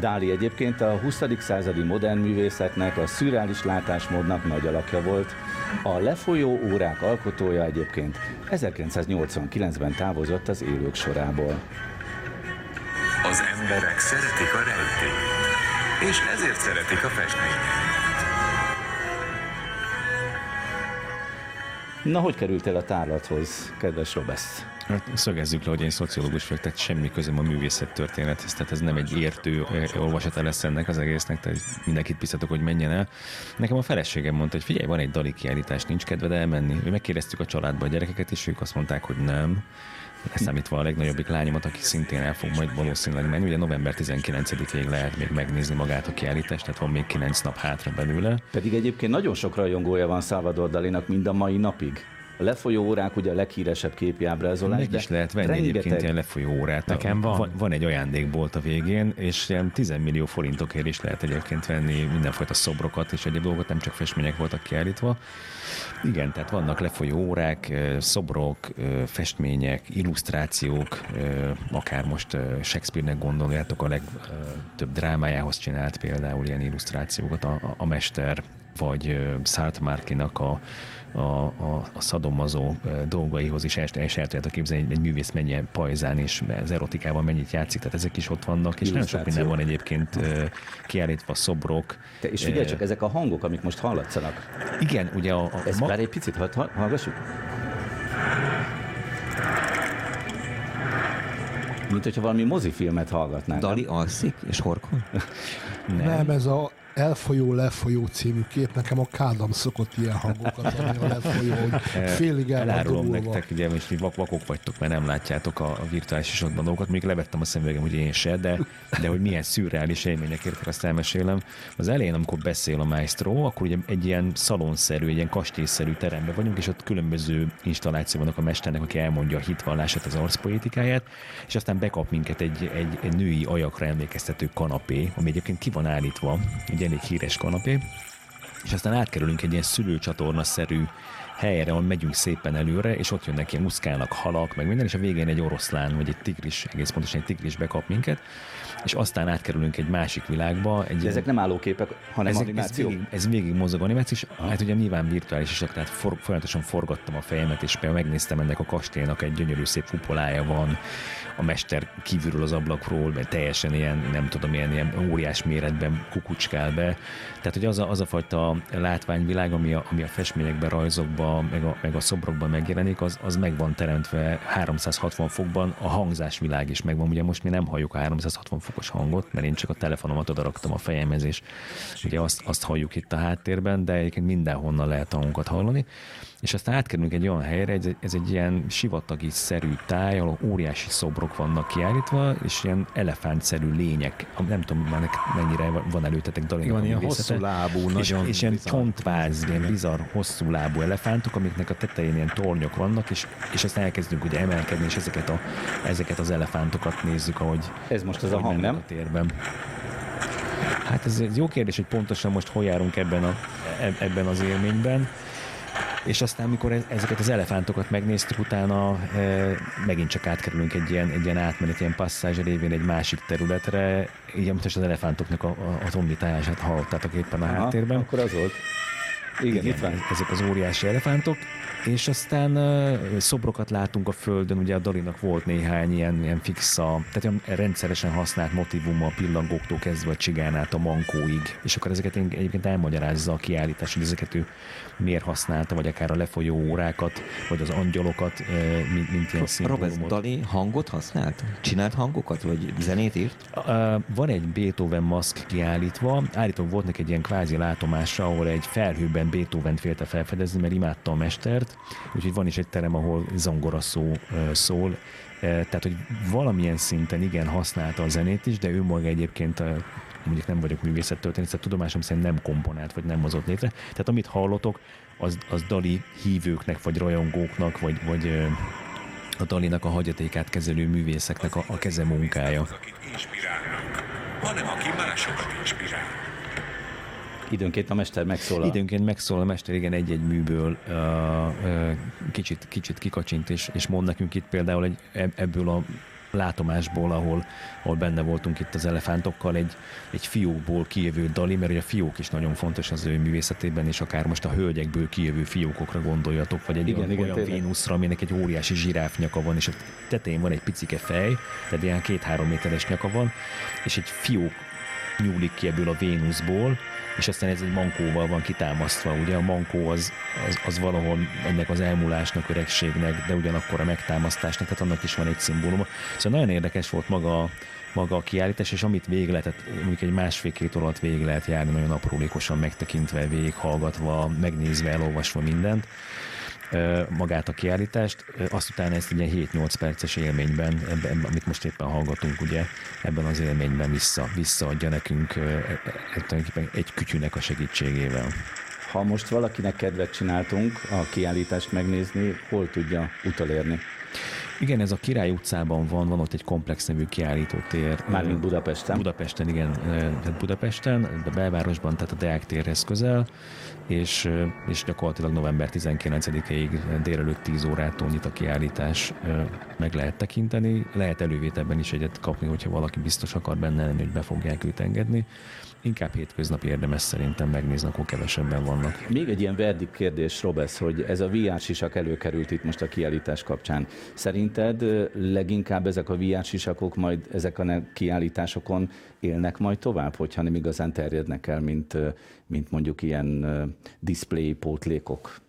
Dáli egyébként a 20. századi modern művészetnek, a szürreális látásmódnak nagy alakja volt. A lefolyó órák alkotója egyébként 1989-ben távozott az élők sorából. Az emberek szeretik a rejtélyt, és ezért szeretik a festményeket. Na, hogy kerültél a tárlathoz, kedves Robesz? Hát szögezzük le, hogy én szociológus vagyok, tehát semmi közöm a művészet történethez, tehát ez nem egy értő eh, olvasata lesz ennek az egésznek, tehát mindenkit biztatok, hogy menjen el. Nekem a feleségem mondta, hogy figyelj, van egy dali kiállítás, nincs kedved elmenni. Mi megkérdeztük a családba a gyerekeket, és ők azt mondták, hogy nem leszámítva a legnagyobbik lányomat, aki szintén el fog majd valószínűleg menni. Ugye november 19-ig lehet még megnézni magát a kiállítást, tehát van még 9 nap hátra belőle. Pedig egyébként nagyon sok rajongója van Salvador Dalinak mind a mai napig. A lefolyó órák ugye a leghíresebb képi ábrázolás. Meg is lehet venni rengeteg... egyébként ilyen lefolyó órát. Nekem van. van. Van egy ajándékbolt a végén, és ilyen 10 millió forintokért is lehet egyébként venni mindenfajta szobrokat és egyéb dolgokat, nem csak festmények voltak kiállítva. Igen, tehát vannak lefolyó órák, szobrok, festmények, illusztrációk, akár most Shakespeare-nek gondoljátok, a legtöbb drámájához csinált például ilyen illusztrációkat a, a, a mester, vagy Markinak a a, a, a szadomazó dolgaihoz is el, el tudjátok képzelni, egy művész mennyi pajzán és az erotikával mennyit játszik, tehát ezek is ott vannak, és nagyon sok minden van egyébként kiállítva, szobrok. Te, és figyelj csak, ezek a hangok, amik most hallatszanak. Igen, ugye a... a Ez ma... egy picit hallgassuk. Mint hogyha valami mozifilmet hallgatnánk. Dali alszik és horkol? Nem. Nem, ez a Elfolyó, lefolyó című kép, nekem a kádam szokott ilyen hangokat adni a lefolyó, hogy félig el Elárulom nektek, ugye, és mi vakok vagytok, mert nem látjátok a, a virtuális isodban dolgokat. Még levettem a szemüvegem, ugye én se, de, de hogy milyen szürreális élmények értek, azt elmesélem. Az elején, amikor beszél a maestro, akkor ugye egy ilyen szalonszerű, egy ilyen kastélyszerű teremben vagyunk, és ott különböző installáció vannak a mesternek, aki elmondja a hitvallását, az arcpolitikáját, és aztán bekap minket egy, egy, egy női ajakra emlékeztető kanapé, ami egyébként ki van állítva, ugye elég híres kanapé, és aztán átkerülünk egy ilyen szülőcsatorna-szerű helyre, ahol megyünk szépen előre, és ott jönnek ilyen muszkálnak halak, meg minden, és a végén egy oroszlán, vagy egy tigris, egész pontosan egy tigris bekap minket, és aztán átkerülünk egy másik világba. Egy De ezek nem állóképek, hanem ezek, animáció? Ez végig, ez végig mozog animáció, és hát ugye nyilván virtuális is, tehát for, folyamatosan forgattam a fejemet, és például megnéztem ennek a kastélynak egy gyönyörű szép kupolája van, a mester kívülről az ablakról, mert teljesen ilyen, nem tudom, ilyen, ilyen óriás méretben kukucskál be. Tehát, hogy az a, az a fajta látványvilág, ami a, ami a festményekben, rajzokban, meg a, meg a szobrokban megjelenik, az, az meg van teremtve 360 fokban, a hangzásvilág is megvan. Ugye most mi nem halljuk a 360 fokos hangot, mert én csak a telefonomat odaraktam a fejemhez, és ugye azt, azt halljuk itt a háttérben, de egyébként mindenhonnan lehet hangokat hallani. És aztán átkerülünk egy olyan helyre, ez egy, ez egy ilyen sivatagi szerű táj, ahol óriási szobrok vannak kiállítva, és ilyen elefántszerű lények, nem tudom, mennyire van előtetek dalék Van ilyen hosszú lábú, és, nagyon És ilyen csontváz, ilyen bizarr hosszú lábú elefántok, amiknek a tetején ilyen tornyok vannak, és, és aztán elkezdünk ugye emelkedni, és ezeket, a, ezeket az elefántokat nézzük, ahogy Ez most az a hang, nem? A térben. Hát ez egy jó kérdés, hogy pontosan most hol járunk ebben, a, e, ebben az élményben és aztán, amikor e- ezeket az elefántokat megnéztük, utána e, megint csak átkerülünk egy ilyen, egy ilyen átmenet, ilyen passzázs révén egy másik területre, így amit az elefántoknak a, a, a tombitálását hallottátok éppen a Aha, háttérben. Akkor az volt. Igen, Igen, itt van. Ezek az óriási elefántok, és aztán uh, szobrokat látunk a földön, ugye a Dalinak volt néhány ilyen, ilyen fixa, tehát rendszeresen használt motivum a pillangóktól kezdve a csigánát a mankóig, és akkor ezeket egyébként elmagyarázza a kiállítás, hogy ezeket ő miért használta, vagy akár a lefolyó órákat, vagy az angyalokat, mint, mint ilyen szimbólumot. Robert Dali hangot használt? Csinált hangokat, vagy zenét írt? Van egy Beethoven maszk kiállítva, állítólag volt neki egy ilyen kvázi látomása, ahol egy felhőben Beethoven félte felfedezni, mert imádta a mestert, úgyhogy van is egy terem, ahol zongora szó szól, tehát, hogy valamilyen szinten igen használta a zenét is, de ő maga egyébként mondjuk nem vagyok művészettörténész, tehát tudomásom szerint nem komponált, vagy nem mozott létre. Tehát amit hallotok, az, az Dali hívőknek, vagy rajongóknak, vagy, vagy a Dalinak a hagyatékát kezelő művészeknek a, a keze munkája. hanem aki másokat inspirál. Időnként a mester megszólal. Időnként megszólal a mester, igen, egy-egy műből uh, uh, kicsit, kicsit kikacsint, és, és mond nekünk itt például egy, ebből a látomásból, ahol, ahol benne voltunk itt az elefántokkal, egy, egy fiókból kijövő dali, mert a fiók is nagyon fontos az ő művészetében, és akár most a hölgyekből kijövő fiókokra gondoljatok, vagy egy igen, olyan, igen, olyan Vénuszra, aminek egy óriási zsiráf nyaka van, és a tetején van egy picike fej, tehát ilyen két-három méteres nyaka van, és egy fiók nyúlik ki ebből a Vénuszból, és aztán ez egy mankóval van kitámasztva. Ugye a mankó az, az, az valahol ennek az elmúlásnak, öregségnek, de ugyanakkor a megtámasztásnak, tehát annak is van egy szimbóluma. Szóval nagyon érdekes volt maga, maga a kiállítás, és amit végig lehetett, mondjuk egy másfél-két alatt végig lehet járni, nagyon aprólékosan megtekintve, végighallgatva, megnézve, elolvasva mindent magát a kiállítást, azt utána ezt egy 7-8 perces élményben, ebben, amit most éppen hallgatunk, ugye, ebben az élményben vissza, visszaadja nekünk tulajdonképpen egy kütyűnek a segítségével. Ha most valakinek kedvet csináltunk a kiállítást megnézni, hol tudja utolérni? Igen, ez a Király utcában van, van ott egy komplex nevű kiállító tér. Mármint Budapesten? Budapesten, igen, tehát Budapesten, a belvárosban, tehát a Deák térhez közel, és, és gyakorlatilag november 19-ig délelőtt 10 órától nyit a kiállítás, meg lehet tekinteni, lehet elővételben is egyet kapni, hogyha valaki biztos akar benne lenni, hogy be fogják őt engedni inkább hétköznapi érdemes szerintem megnézni, akkor kevesebben vannak. Még egy ilyen verdikt kérdés, Robesz, hogy ez a VR sisak előkerült itt most a kiállítás kapcsán. Szerinted leginkább ezek a VR sisakok majd ezek a kiállításokon élnek majd tovább, hogyha nem igazán terjednek el, mint, mint mondjuk ilyen display pótlékok?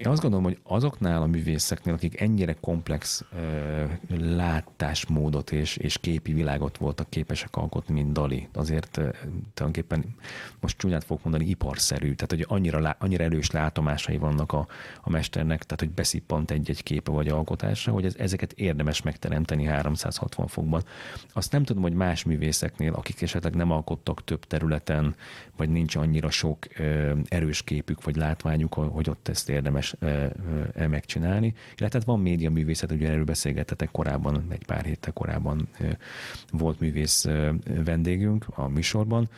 Én azt gondolom, hogy azoknál a művészeknél, akik ennyire komplex ö, látásmódot és, és képi világot voltak képesek alkotni, mint Dali, azért ö, tulajdonképpen most csúnyát fogok mondani, iparszerű, tehát hogy annyira, annyira erős látomásai vannak a, a mesternek, tehát hogy beszippant egy-egy képe vagy alkotása, hogy ez, ezeket érdemes megteremteni 360 fokban. Azt nem tudom, hogy más művészeknél, akik esetleg nem alkottak több területen, vagy nincs annyira sok ö, erős képük vagy látványuk, hogy ott ezt érdemes érdemes megcsinálni. Illetve hát van média művészet, ugye erről beszélgettetek korábban, egy pár héttel korábban volt művész vendégünk a műsorban,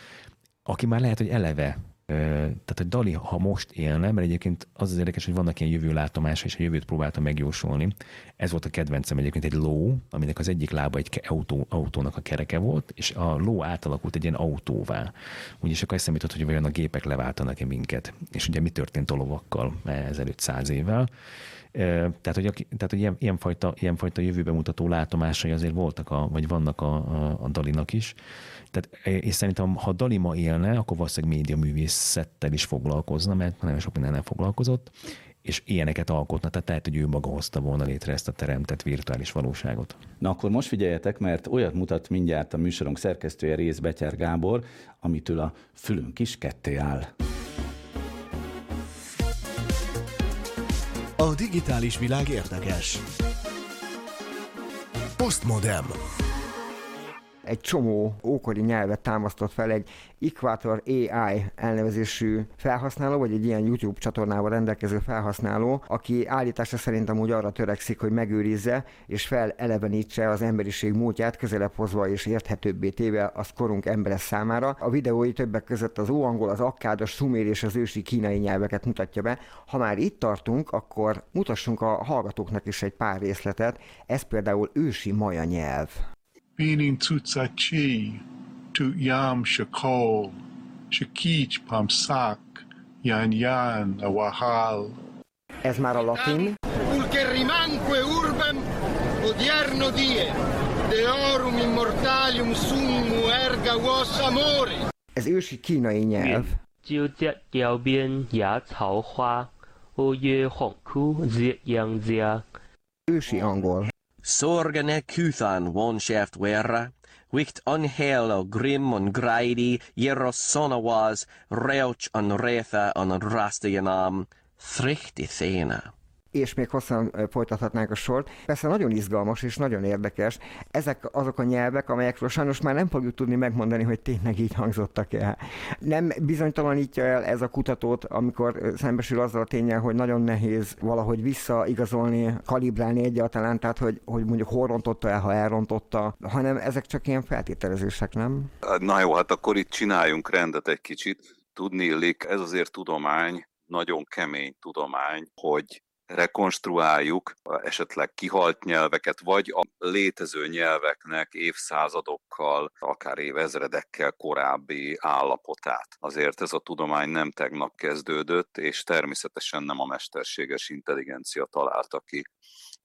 aki már lehet, hogy eleve tehát a Dali, ha most élne, mert egyébként az az érdekes, hogy vannak ilyen jövőlátomása, és a jövőt próbálta megjósolni. Ez volt a kedvencem egyébként egy ló, aminek az egyik lába egy autó, autónak a kereke volt, és a ló átalakult egy ilyen autóvá. Úgyis akkor eszembe jutott, hogy vajon a gépek leváltanak-e minket. És ugye mi történt a lovakkal ezelőtt száz évvel. Tehát, hogy, tehát, hogy ilyen, ilyenfajta, ilyenfajta jövőbe mutató látomásai azért voltak, a, vagy vannak a, a, a Dalinak is. Tehát, és szerintem, ha Dalima élne, akkor valószínűleg média művészettel is foglalkozna, mert nagyon sok mindennel foglalkozott, és ilyeneket alkotna, tehát lehet, hogy ő maga hozta volna létre ezt a teremtett virtuális valóságot. Na akkor most figyeljetek, mert olyat mutat mindjárt a műsorunk szerkesztője Rész Betyár Gábor, amitől a fülünk is ketté áll. A digitális világ érdekes. Postmodem egy csomó ókori nyelvet támasztott fel egy Equator AI elnevezésű felhasználó, vagy egy ilyen YouTube csatornával rendelkező felhasználó, aki állítása szerint amúgy arra törekszik, hogy megőrizze és felelevenítse az emberiség múltját, közelebb hozva és érthetőbbé téve az korunk embere számára. A videói többek között az óangol, az akkád, a sumér és az ősi kínai nyelveket mutatja be. Ha már itt tartunk, akkor mutassunk a hallgatóknak is egy pár részletet. Ez például ősi maja nyelv. meaning Tutsachi, Tutyam Shakol, Shakich Pamsak, Yan Yan, Awahal. Ez már a latin. Pulque rimanque urbem odierno die, deorum immortalium summu erga vos amore. Ez ősi kínai nyelv. 就这条边野草花，我约红枯这样子。ősi angol. Sorgane kuthan one shaft wera, wicht unhail o grim on grady, yeros sona was, reuch on retha on rasta yanam, thrichti thena. És még hosszan folytathatnánk a sort. Persze nagyon izgalmas és nagyon érdekes. Ezek azok a nyelvek, amelyekről sajnos már nem fogjuk tudni megmondani, hogy tényleg így hangzottak el. Nem bizonytalanítja el ez a kutatót, amikor szembesül azzal a tényel, hogy nagyon nehéz valahogy visszaigazolni, kalibrálni egyáltalán, tehát hogy, hogy mondjuk hol rontotta el, ha elrontotta, hanem ezek csak ilyen feltételezések, nem? Na jó, hát akkor itt csináljunk rendet egy kicsit Tudni illik, ez azért tudomány, nagyon kemény tudomány, hogy rekonstruáljuk esetleg kihalt nyelveket, vagy a létező nyelveknek évszázadokkal, akár évezredekkel korábbi állapotát. Azért ez a tudomány nem tegnap kezdődött, és természetesen nem a mesterséges intelligencia találta ki.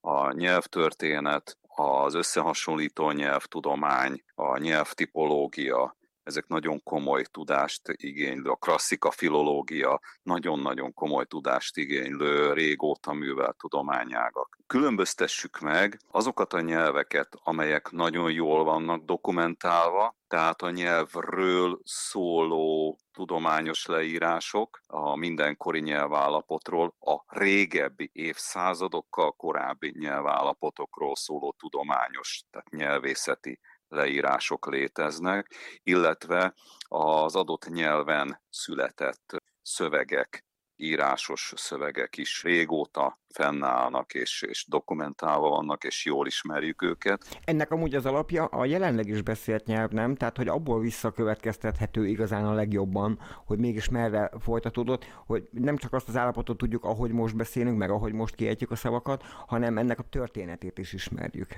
A nyelvtörténet, az összehasonlító nyelvtudomány, a nyelvtipológia, ezek nagyon komoly tudást igénylő, a klasszika filológia nagyon-nagyon komoly tudást igénylő, régóta művelt tudományágak. Különböztessük meg azokat a nyelveket, amelyek nagyon jól vannak dokumentálva, tehát a nyelvről szóló tudományos leírások a mindenkori nyelvállapotról, a régebbi évszázadokkal korábbi nyelvállapotokról szóló tudományos, tehát nyelvészeti leírások léteznek, illetve az adott nyelven született szövegek, írásos szövegek is régóta fennállnak és, és dokumentálva vannak, és jól ismerjük őket. Ennek amúgy az alapja a jelenleg is beszélt nyelv, nem? Tehát, hogy abból visszakövetkeztethető igazán a legjobban, hogy mégis merre folytatódott, hogy nem csak azt az állapotot tudjuk, ahogy most beszélünk, meg ahogy most kiejtjük a szavakat, hanem ennek a történetét is ismerjük.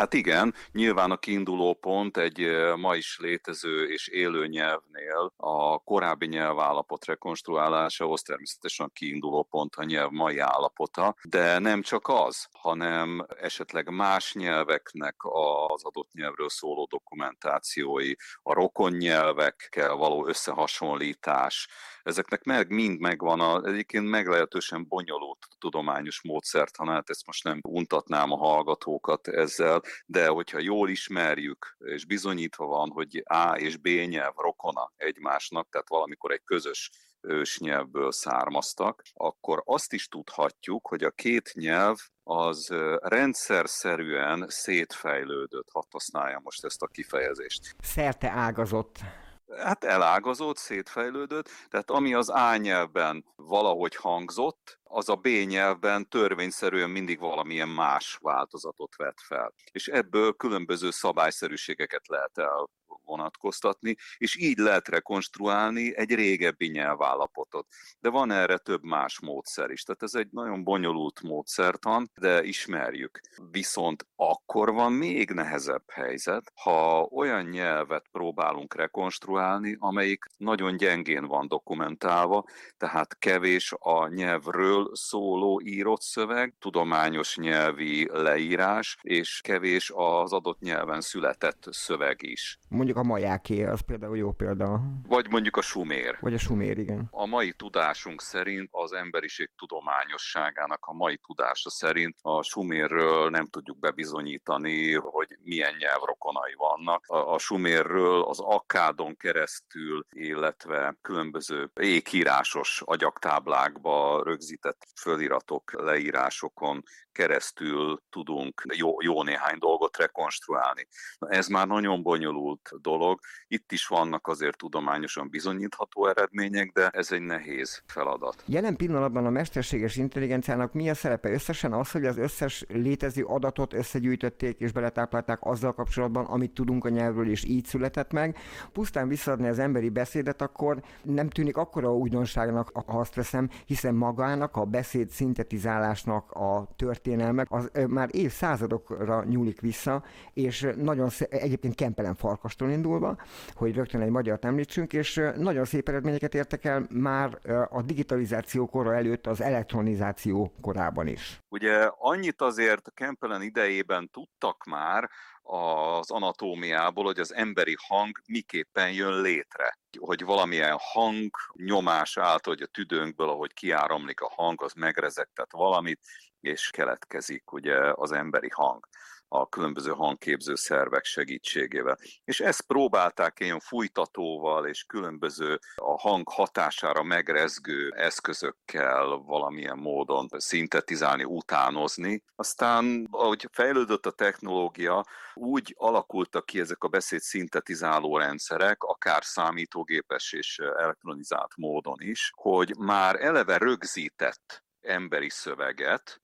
Hát igen, nyilván a kiinduló pont egy ma is létező és élő nyelvnél a korábbi nyelvállapot rekonstruálásához természetesen a kiinduló pont a nyelv mai állapota, de nem csak az, hanem esetleg más nyelveknek az adott nyelvről szóló dokumentációi, a rokon nyelvekkel való összehasonlítás, ezeknek meg mind megvan a egyébként meglehetősen bonyolult tudományos módszertanát, ezt most nem untatnám a hallgatókat ezzel, de hogyha jól ismerjük, és bizonyítva van, hogy A és B nyelv rokona egymásnak, tehát valamikor egy közös ősnyelvből származtak, akkor azt is tudhatjuk, hogy a két nyelv az rendszer szerűen szétfejlődött, hadd használjam most ezt a kifejezést. Szerte ágazott hát elágazott, szétfejlődött, tehát ami az A nyelvben valahogy hangzott, az a B nyelvben törvényszerűen mindig valamilyen más változatot vett fel. És ebből különböző szabályszerűségeket lehet el vonatkoztatni, és így lehet rekonstruálni egy régebbi nyelvállapotot. De van erre több más módszer is, tehát ez egy nagyon bonyolult módszertan, de ismerjük. Viszont akkor van még nehezebb helyzet, ha olyan nyelvet próbálunk rekonstruálni, amelyik nagyon gyengén van dokumentálva, tehát kevés a nyelvről szóló írott szöveg, tudományos nyelvi leírás, és kevés az adott nyelven született szöveg is. Mondjuk a majáké, az például jó példa. Vagy mondjuk a sumér. Vagy a sumér, igen. A mai tudásunk szerint, az emberiség tudományosságának a mai tudása szerint a sumérről nem tudjuk bebizonyítani, hogy milyen nyelvrokonai vannak. A, a sumérről az akkádon keresztül, illetve különböző ékírásos agyaktáblákba rögzített föliratok, leírásokon keresztül tudunk jó, jó néhány dolgot rekonstruálni. Ez már nagyon bonyolult dolog. Itt is vannak azért tudományosan bizonyítható eredmények, de ez egy nehéz feladat. Jelen pillanatban a mesterséges intelligenciának mi a szerepe? Összesen az, hogy az összes létező adatot összegyűjtötték és beletáplálták azzal kapcsolatban, amit tudunk a nyelvről, és így született meg. Pusztán visszaadni az emberi beszédet, akkor nem tűnik akkora újdonságnak, ha azt veszem, hiszen magának a beszéd szintetizálásnak a történelmek az már évszázadokra nyúlik vissza, és nagyon egyébként Kempelen farkastól indulva, hogy rögtön egy magyart említsünk, és nagyon szép eredményeket értek el már a digitalizáció kora előtt az elektronizáció korában is. Ugye annyit azért Kempelen idejében tudtak már, az anatómiából, hogy az emberi hang miképpen jön létre. Hogy valamilyen hang nyomás által, hogy a tüdőnkből, ahogy kiáramlik a hang, az megrezegtet valamit, és keletkezik ugye az emberi hang a különböző hangképző szervek segítségével. És ezt próbálták ilyen fújtatóval és különböző a hang hatására megrezgő eszközökkel valamilyen módon szintetizálni, utánozni. Aztán, ahogy fejlődött a technológia, úgy alakultak ki ezek a beszéd szintetizáló rendszerek, akár számítógépes és elektronizált módon is, hogy már eleve rögzített emberi szöveget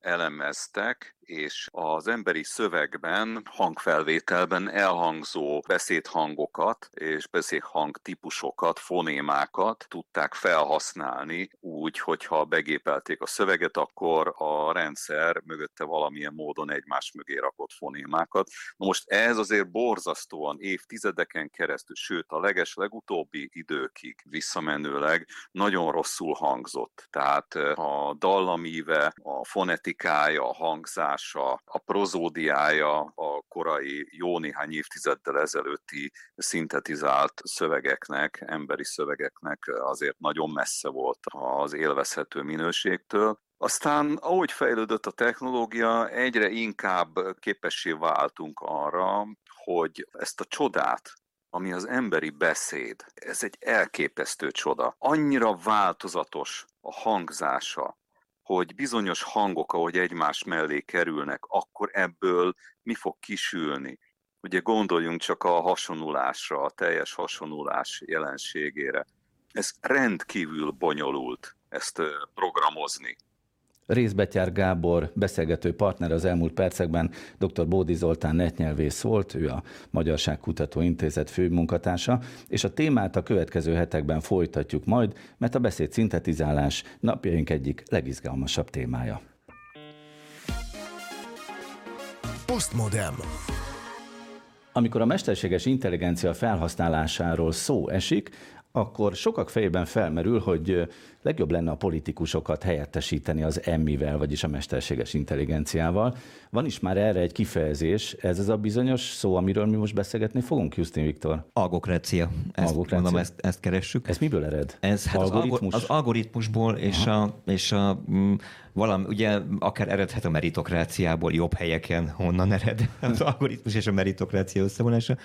elemeztek, és az emberi szövegben, hangfelvételben elhangzó beszédhangokat és beszédhang típusokat, fonémákat tudták felhasználni úgy, hogyha begépelték a szöveget, akkor a rendszer mögötte valamilyen módon egymás mögé rakott fonémákat. Na most ez azért borzasztóan évtizedeken keresztül, sőt a leges legutóbbi időkig visszamenőleg nagyon rosszul hangzott. Tehát a dallamíve, a fonetikája, a hangzása, a prozódiája a korai jó néhány évtizeddel ezelőtti szintetizált szövegeknek, emberi szövegeknek azért nagyon messze volt az élvezhető minőségtől. Aztán, ahogy fejlődött a technológia, egyre inkább képessé váltunk arra, hogy ezt a csodát, ami az emberi beszéd, ez egy elképesztő csoda. Annyira változatos a hangzása, hogy bizonyos hangok, ahogy egymás mellé kerülnek, akkor ebből mi fog kisülni. Ugye gondoljunk csak a hasonulásra, a teljes hasonulás jelenségére. Ez rendkívül bonyolult ezt programozni. Részbetyár Gábor beszélgető partner az elmúlt percekben dr. Bódi Zoltán netnyelvész volt, ő a Magyarságkutató Intézet főmunkatársa, és a témát a következő hetekben folytatjuk majd, mert a beszéd szintetizálás napjaink egyik legizgalmasabb témája. Postmodem. Amikor a mesterséges intelligencia felhasználásáról szó esik, akkor sokak fejében felmerül, hogy legjobb lenne a politikusokat helyettesíteni az emmivel, vagyis a mesterséges intelligenciával. Van is már erre egy kifejezés, ez az a bizonyos szó, amiről mi most beszélgetni fogunk, Justin Viktor? Algokrácia. Ezt, Algokrácia. Mondom, ezt, ezt keressük. Ez miből ered? Ez hát algoritmus? Az, algoritmusból és Aha. a, és a mm, valami, ugye akár eredhet a meritokráciából, jobb helyeken, honnan ered az algoritmus és a meritokrácia összevonása.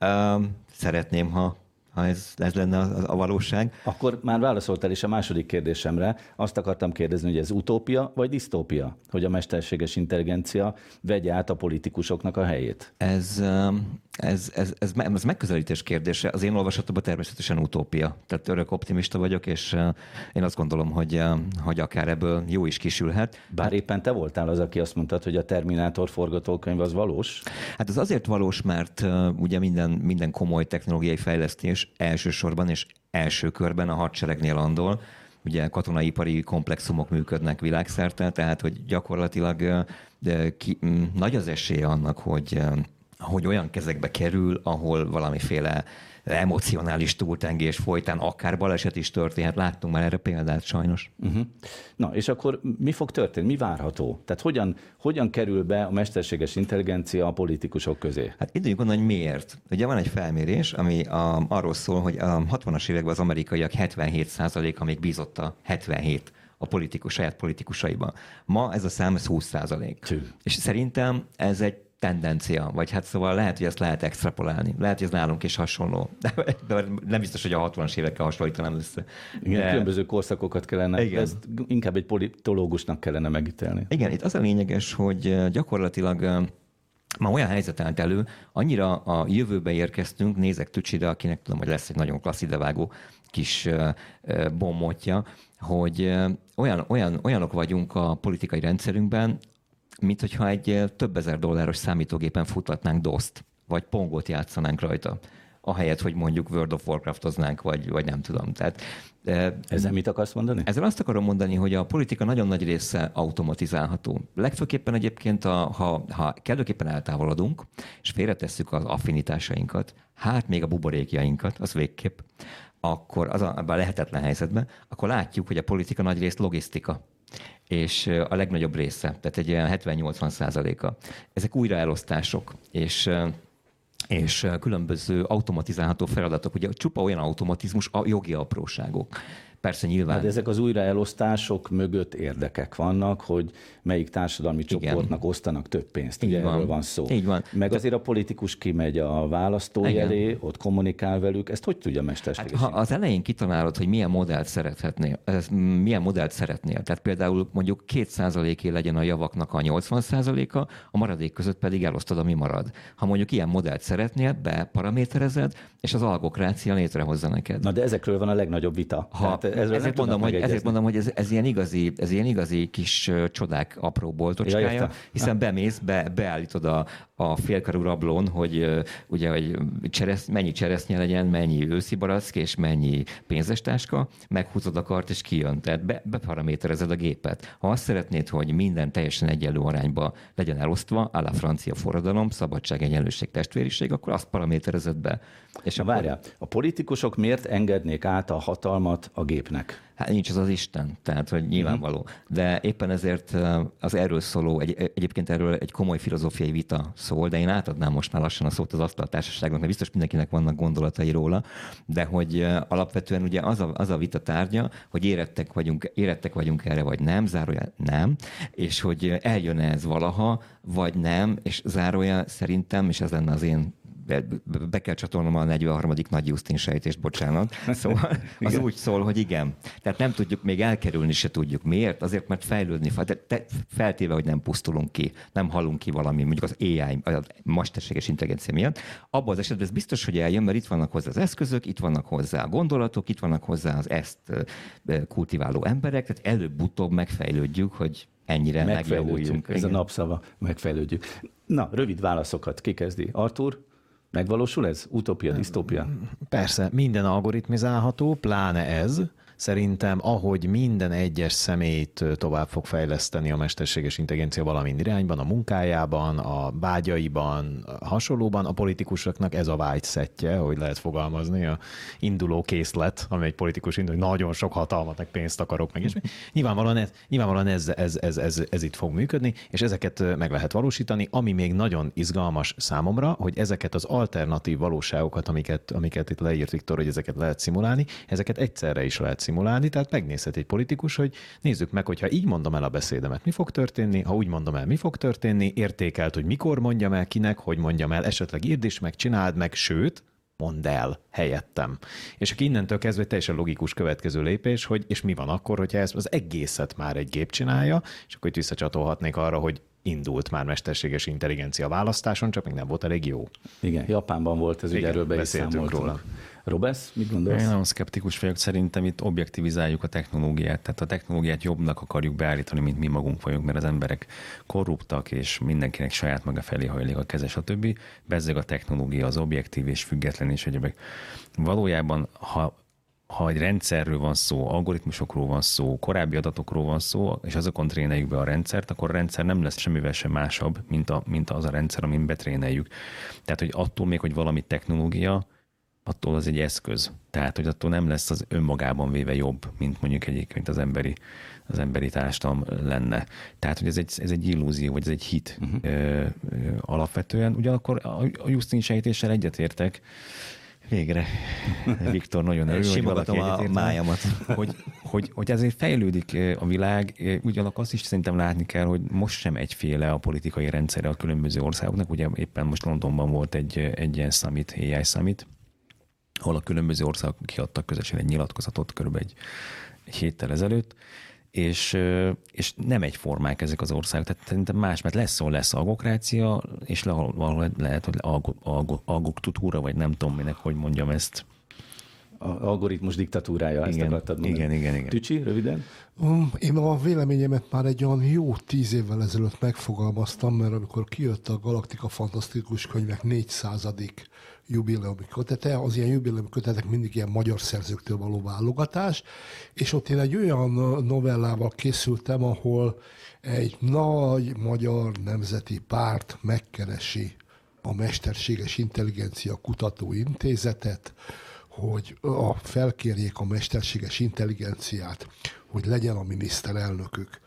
Uh, szeretném, ha ha ez, ez lenne a, a valóság. Akkor már válaszoltál is a második kérdésemre. Azt akartam kérdezni, hogy ez utópia vagy disztópia, hogy a mesterséges intelligencia vegye át a politikusoknak a helyét? Ez, um, ez, ez, ez, ez megközelítés kérdése. Az én olvasatomban természetesen utópia. Tehát örök optimista vagyok, és uh, én azt gondolom, hogy, uh, hogy akár ebből jó is kisülhet. Bár éppen te voltál az, aki azt mondta, hogy a Terminátor forgatókönyv az valós? Hát ez azért valós, mert uh, ugye minden, minden komoly technológiai fejlesztés elsősorban és első körben a hadseregnél andol, ugye katonai-ipari komplexumok működnek világszerte, tehát hogy gyakorlatilag de ki, nagy az esélye annak, hogy, hogy olyan kezekbe kerül, ahol valamiféle emocionális túltengés folytán akár baleset is történhet. Láttunk már erre példát sajnos. Uh-huh. Na, és akkor mi fog történni? Mi várható? Tehát hogyan, hogyan kerül be a mesterséges intelligencia a politikusok közé? Hát időjük gondolni, hogy miért. Ugye van egy felmérés, ami a, arról szól, hogy a 60-as években az amerikaiak 77%-a még bízott a 77 a politikus, saját politikusaiban. Ma ez a szám ez 20 százalék. És szerintem ez egy tendencia, vagy hát szóval lehet, hogy ezt lehet extrapolálni. Lehet, hogy ez nálunk is hasonló. De, de nem biztos, hogy a 60-as évekkel hasonlítanám össze. Igen, de... különböző korszakokat kellene, Igen. ezt inkább egy politológusnak kellene megítélni. Igen, itt az a lényeges, hogy gyakorlatilag ma olyan helyzet állt elő, annyira a jövőbe érkeztünk, nézek Tücside, akinek tudom, hogy lesz egy nagyon klassz idevágó kis bombotja, hogy olyan, olyan, olyanok vagyunk a politikai rendszerünkben, mint hogyha egy több ezer dolláros számítógépen futtatnánk DOS-t, vagy Pongot játszanánk rajta ahelyett, hogy mondjuk World of Warcraftoznánk, vagy, vagy nem tudom. Tehát, ezzel mit akarsz mondani? Ezzel azt akarom mondani, hogy a politika nagyon nagy része automatizálható. Legfőképpen egyébként, a, ha, ha kellőképpen eltávolodunk, és félretesszük az affinitásainkat, hát még a buborékjainkat, az végképp, akkor az a, a lehetetlen helyzetben, akkor látjuk, hogy a politika nagy részt logisztika és a legnagyobb része, tehát egy ilyen 70-80 százaléka. Ezek újraelosztások, és és különböző automatizálható feladatok. Ugye csupa olyan automatizmus, a jogi apróságok. Persze nyilván. Hát ezek az újraelosztások mögött érdekek vannak, hogy melyik társadalmi Igen. csoportnak osztanak több pénzt. Ugye van. erről van szó. Így van. Meg azért a politikus kimegy a választói elé, ott kommunikál velük. Ezt hogy tudja mesterséges? Hát, ha az elején kitalálod, hogy milyen modellt szerethetnél, milyen modellt szeretnél, tehát például mondjuk 2%-é legyen a javaknak a 80%-a, a maradék között pedig elosztod, ami marad. Ha mondjuk ilyen modellt szeretnél, beparaméterezed, és az algokrácia létrehozza neked. Na de ezekről van a legnagyobb vita. Ha, ezzel ezért mondom, hogy, ezért mondom, hogy ez, ez, ilyen igazi, ez ilyen igazi kis csodák apró boltocskája, ja, hiszen bemész, be, beállítod a, a félkarú rablón, hogy ugye, hogy cseresz, mennyi cseresznye legyen, mennyi őszi barack és mennyi pénzestáska, meghúzod a kart és kijön. Tehát be, beparaméterezed a gépet. Ha azt szeretnéd, hogy minden teljesen egyenlő arányba legyen elosztva, áll a francia forradalom, szabadság, egyenlőség, testvériség, akkor azt paraméterezed be. És a várjál, a politikusok miért engednék át a hatalmat a gépnek? Hát nincs az az Isten, tehát hogy nyilvánvaló. De éppen ezért az erről szóló, egy, egyébként erről egy komoly filozófiai vita szól, de én átadnám most már lassan a szót az asztaltársaságnak, mert biztos mindenkinek vannak gondolatai róla, de hogy alapvetően ugye az a, az a vita tárgya, hogy érettek vagyunk, érettek vagyunk erre, vagy nem, zárója nem, és hogy eljön ez valaha, vagy nem, és zárója szerintem, és ez lenne az én be, kell csatolnom a 43. Nagy Justin sejtést, bocsánat. Szóval az úgy szól, hogy igen. Tehát nem tudjuk még elkerülni, se tudjuk. Miért? Azért, mert fejlődni fog. De te, feltéve, hogy nem pusztulunk ki, nem halunk ki valami, mondjuk az AI, a mesterséges intelligencia miatt. Abban az esetben ez biztos, hogy eljön, mert itt vannak hozzá az eszközök, itt vannak hozzá a gondolatok, itt vannak hozzá az ezt kultiváló emberek, tehát előbb-utóbb megfejlődjük, hogy ennyire megjavuljunk. Ez Igen. a napszava, megfejlődjük. Na, rövid válaszokat kikezdi. Artur? Megvalósul ez? Utópia, disztópia? Persze, minden algoritmizálható, pláne ez. Szerintem, ahogy minden egyes személyt tovább fog fejleszteni a mesterséges intelligencia valamin irányban, a munkájában, a vágyaiban, hasonlóban, a politikusoknak ez a vágyszettje, hogy lehet fogalmazni, a induló készlet, ami egy politikus indul, hogy nagyon sok hatalmat, meg pénzt akarok, meg és nyilvánvalóan, ez, nyilvánvalóan ez, ez, ez, ez, ez itt fog működni, és ezeket meg lehet valósítani, ami még nagyon izgalmas számomra, hogy ezeket az alternatív valóságokat, amiket, amiket itt leírt Viktor, hogy ezeket lehet szimulálni, ezeket egyszerre is lehet szimulálni szimulálni, tehát megnézhet egy politikus, hogy nézzük meg, hogyha így mondom el a beszédemet, mi fog történni, ha úgy mondom el, mi fog történni, értékelt, hogy mikor mondjam el, kinek, hogy mondjam el, esetleg írd is meg, csináld meg, sőt, mondd el helyettem. És akkor innentől kezdve egy teljesen logikus következő lépés, hogy és mi van akkor, hogyha ezt az egészet már egy gép csinálja, és akkor itt visszacsatolhatnék arra, hogy indult már mesterséges intelligencia választáson, csak még nem volt elég jó. Igen, Japánban volt ez, Igen, ugye erről be is róla. Robesz, mit gondolsz? Én nagyon szkeptikus vagyok, szerintem itt objektivizáljuk a technológiát, tehát a technológiát jobbnak akarjuk beállítani, mint mi magunk vagyunk, mert az emberek korruptak, és mindenkinek saját maga felé hajlik a keze, stb. Bezzeg a technológia az objektív és független, és egyebek. Valójában, ha ha egy rendszerről van szó, algoritmusokról van szó, korábbi adatokról van szó, és azokon tréneljük be a rendszert, akkor a rendszer nem lesz semmivel sem másabb, mint, a, mint az a rendszer, amin betréneljük. Tehát, hogy attól még, hogy valami technológia, attól az egy eszköz. Tehát, hogy attól nem lesz az önmagában véve jobb, mint mondjuk egyébként az emberi, az emberi társadalom lenne. Tehát, hogy ez egy, ez egy illúzió, vagy ez egy hit uh-huh. ö, ö, alapvetően. Ugyanakkor a, a Justin sejtéssel egyetértek, Végre. Viktor nagyon örül, hogy valaki a májamat. Hogy, hogy, hogy ezért fejlődik a világ, ugyanakkor azt is szerintem látni kell, hogy most sem egyféle a politikai rendszere a különböző országoknak. Ugye éppen most Londonban volt egy, egy ilyen summit, AI summit, ahol a különböző országok kiadtak közösen egy nyilatkozatot körülbelül egy, héttel ezelőtt, és, és nem egyformák ezek az országok. Tehát szerintem más, mert lesz, ahol lesz algokrácia, és valahol lehet, hogy algoktutúra, vagy nem tudom minek, hogy mondjam ezt. A algoritmus diktatúrája, igen, ezt akartad mondani. Igen, igen, igen. Tücsi, röviden? Um, én a véleményemet már egy olyan jó tíz évvel ezelőtt megfogalmaztam, mert amikor kijött a Galaktika Fantasztikus Könyvek 400 jubileumi kötete, az ilyen jubileumi kötetek mindig ilyen magyar szerzőktől való válogatás, és ott én egy olyan novellával készültem, ahol egy nagy magyar nemzeti párt megkeresi a Mesterséges Intelligencia Kutató Intézetet, hogy a, felkérjék a mesterséges intelligenciát, hogy legyen a miniszterelnökük.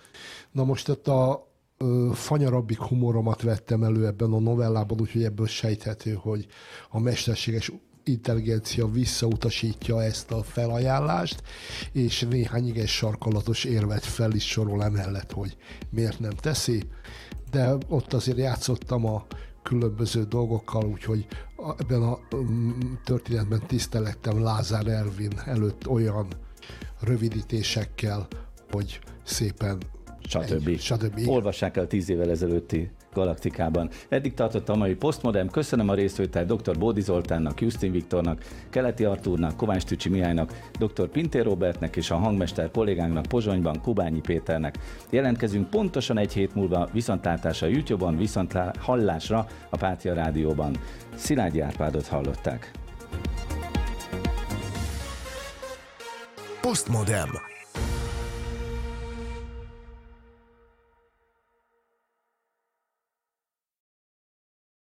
Na most ott a ö, fanyarabbik humoromat vettem elő ebben a novellában, úgyhogy ebből sejthető, hogy a mesterséges intelligencia visszautasítja ezt a felajánlást, és néhány igen sarkalatos érvet fel is sorol emellett, hogy miért nem teszi, de ott azért játszottam a különböző dolgokkal, úgyhogy ebben a történetben tisztelettem Lázár Ervin előtt olyan rövidítésekkel, hogy szépen stb. stb. Olvassák el tíz évvel ezelőtti galaktikában. Eddig tartott a mai Postmodern. Köszönöm a részvételt dr. Bódi Zoltánnak, Justin Viktornak, Keleti Artúrnak, Kovács Tücsi Mihálynak, dr. Pintér Robertnek és a hangmester kollégánknak Pozsonyban, Kubányi Péternek. Jelentkezünk pontosan egy hét múlva viszontlátásra YouTube-on, viszont hallásra a Pátia Rádióban. Szilágyi Árpádot hallották. Postmodem.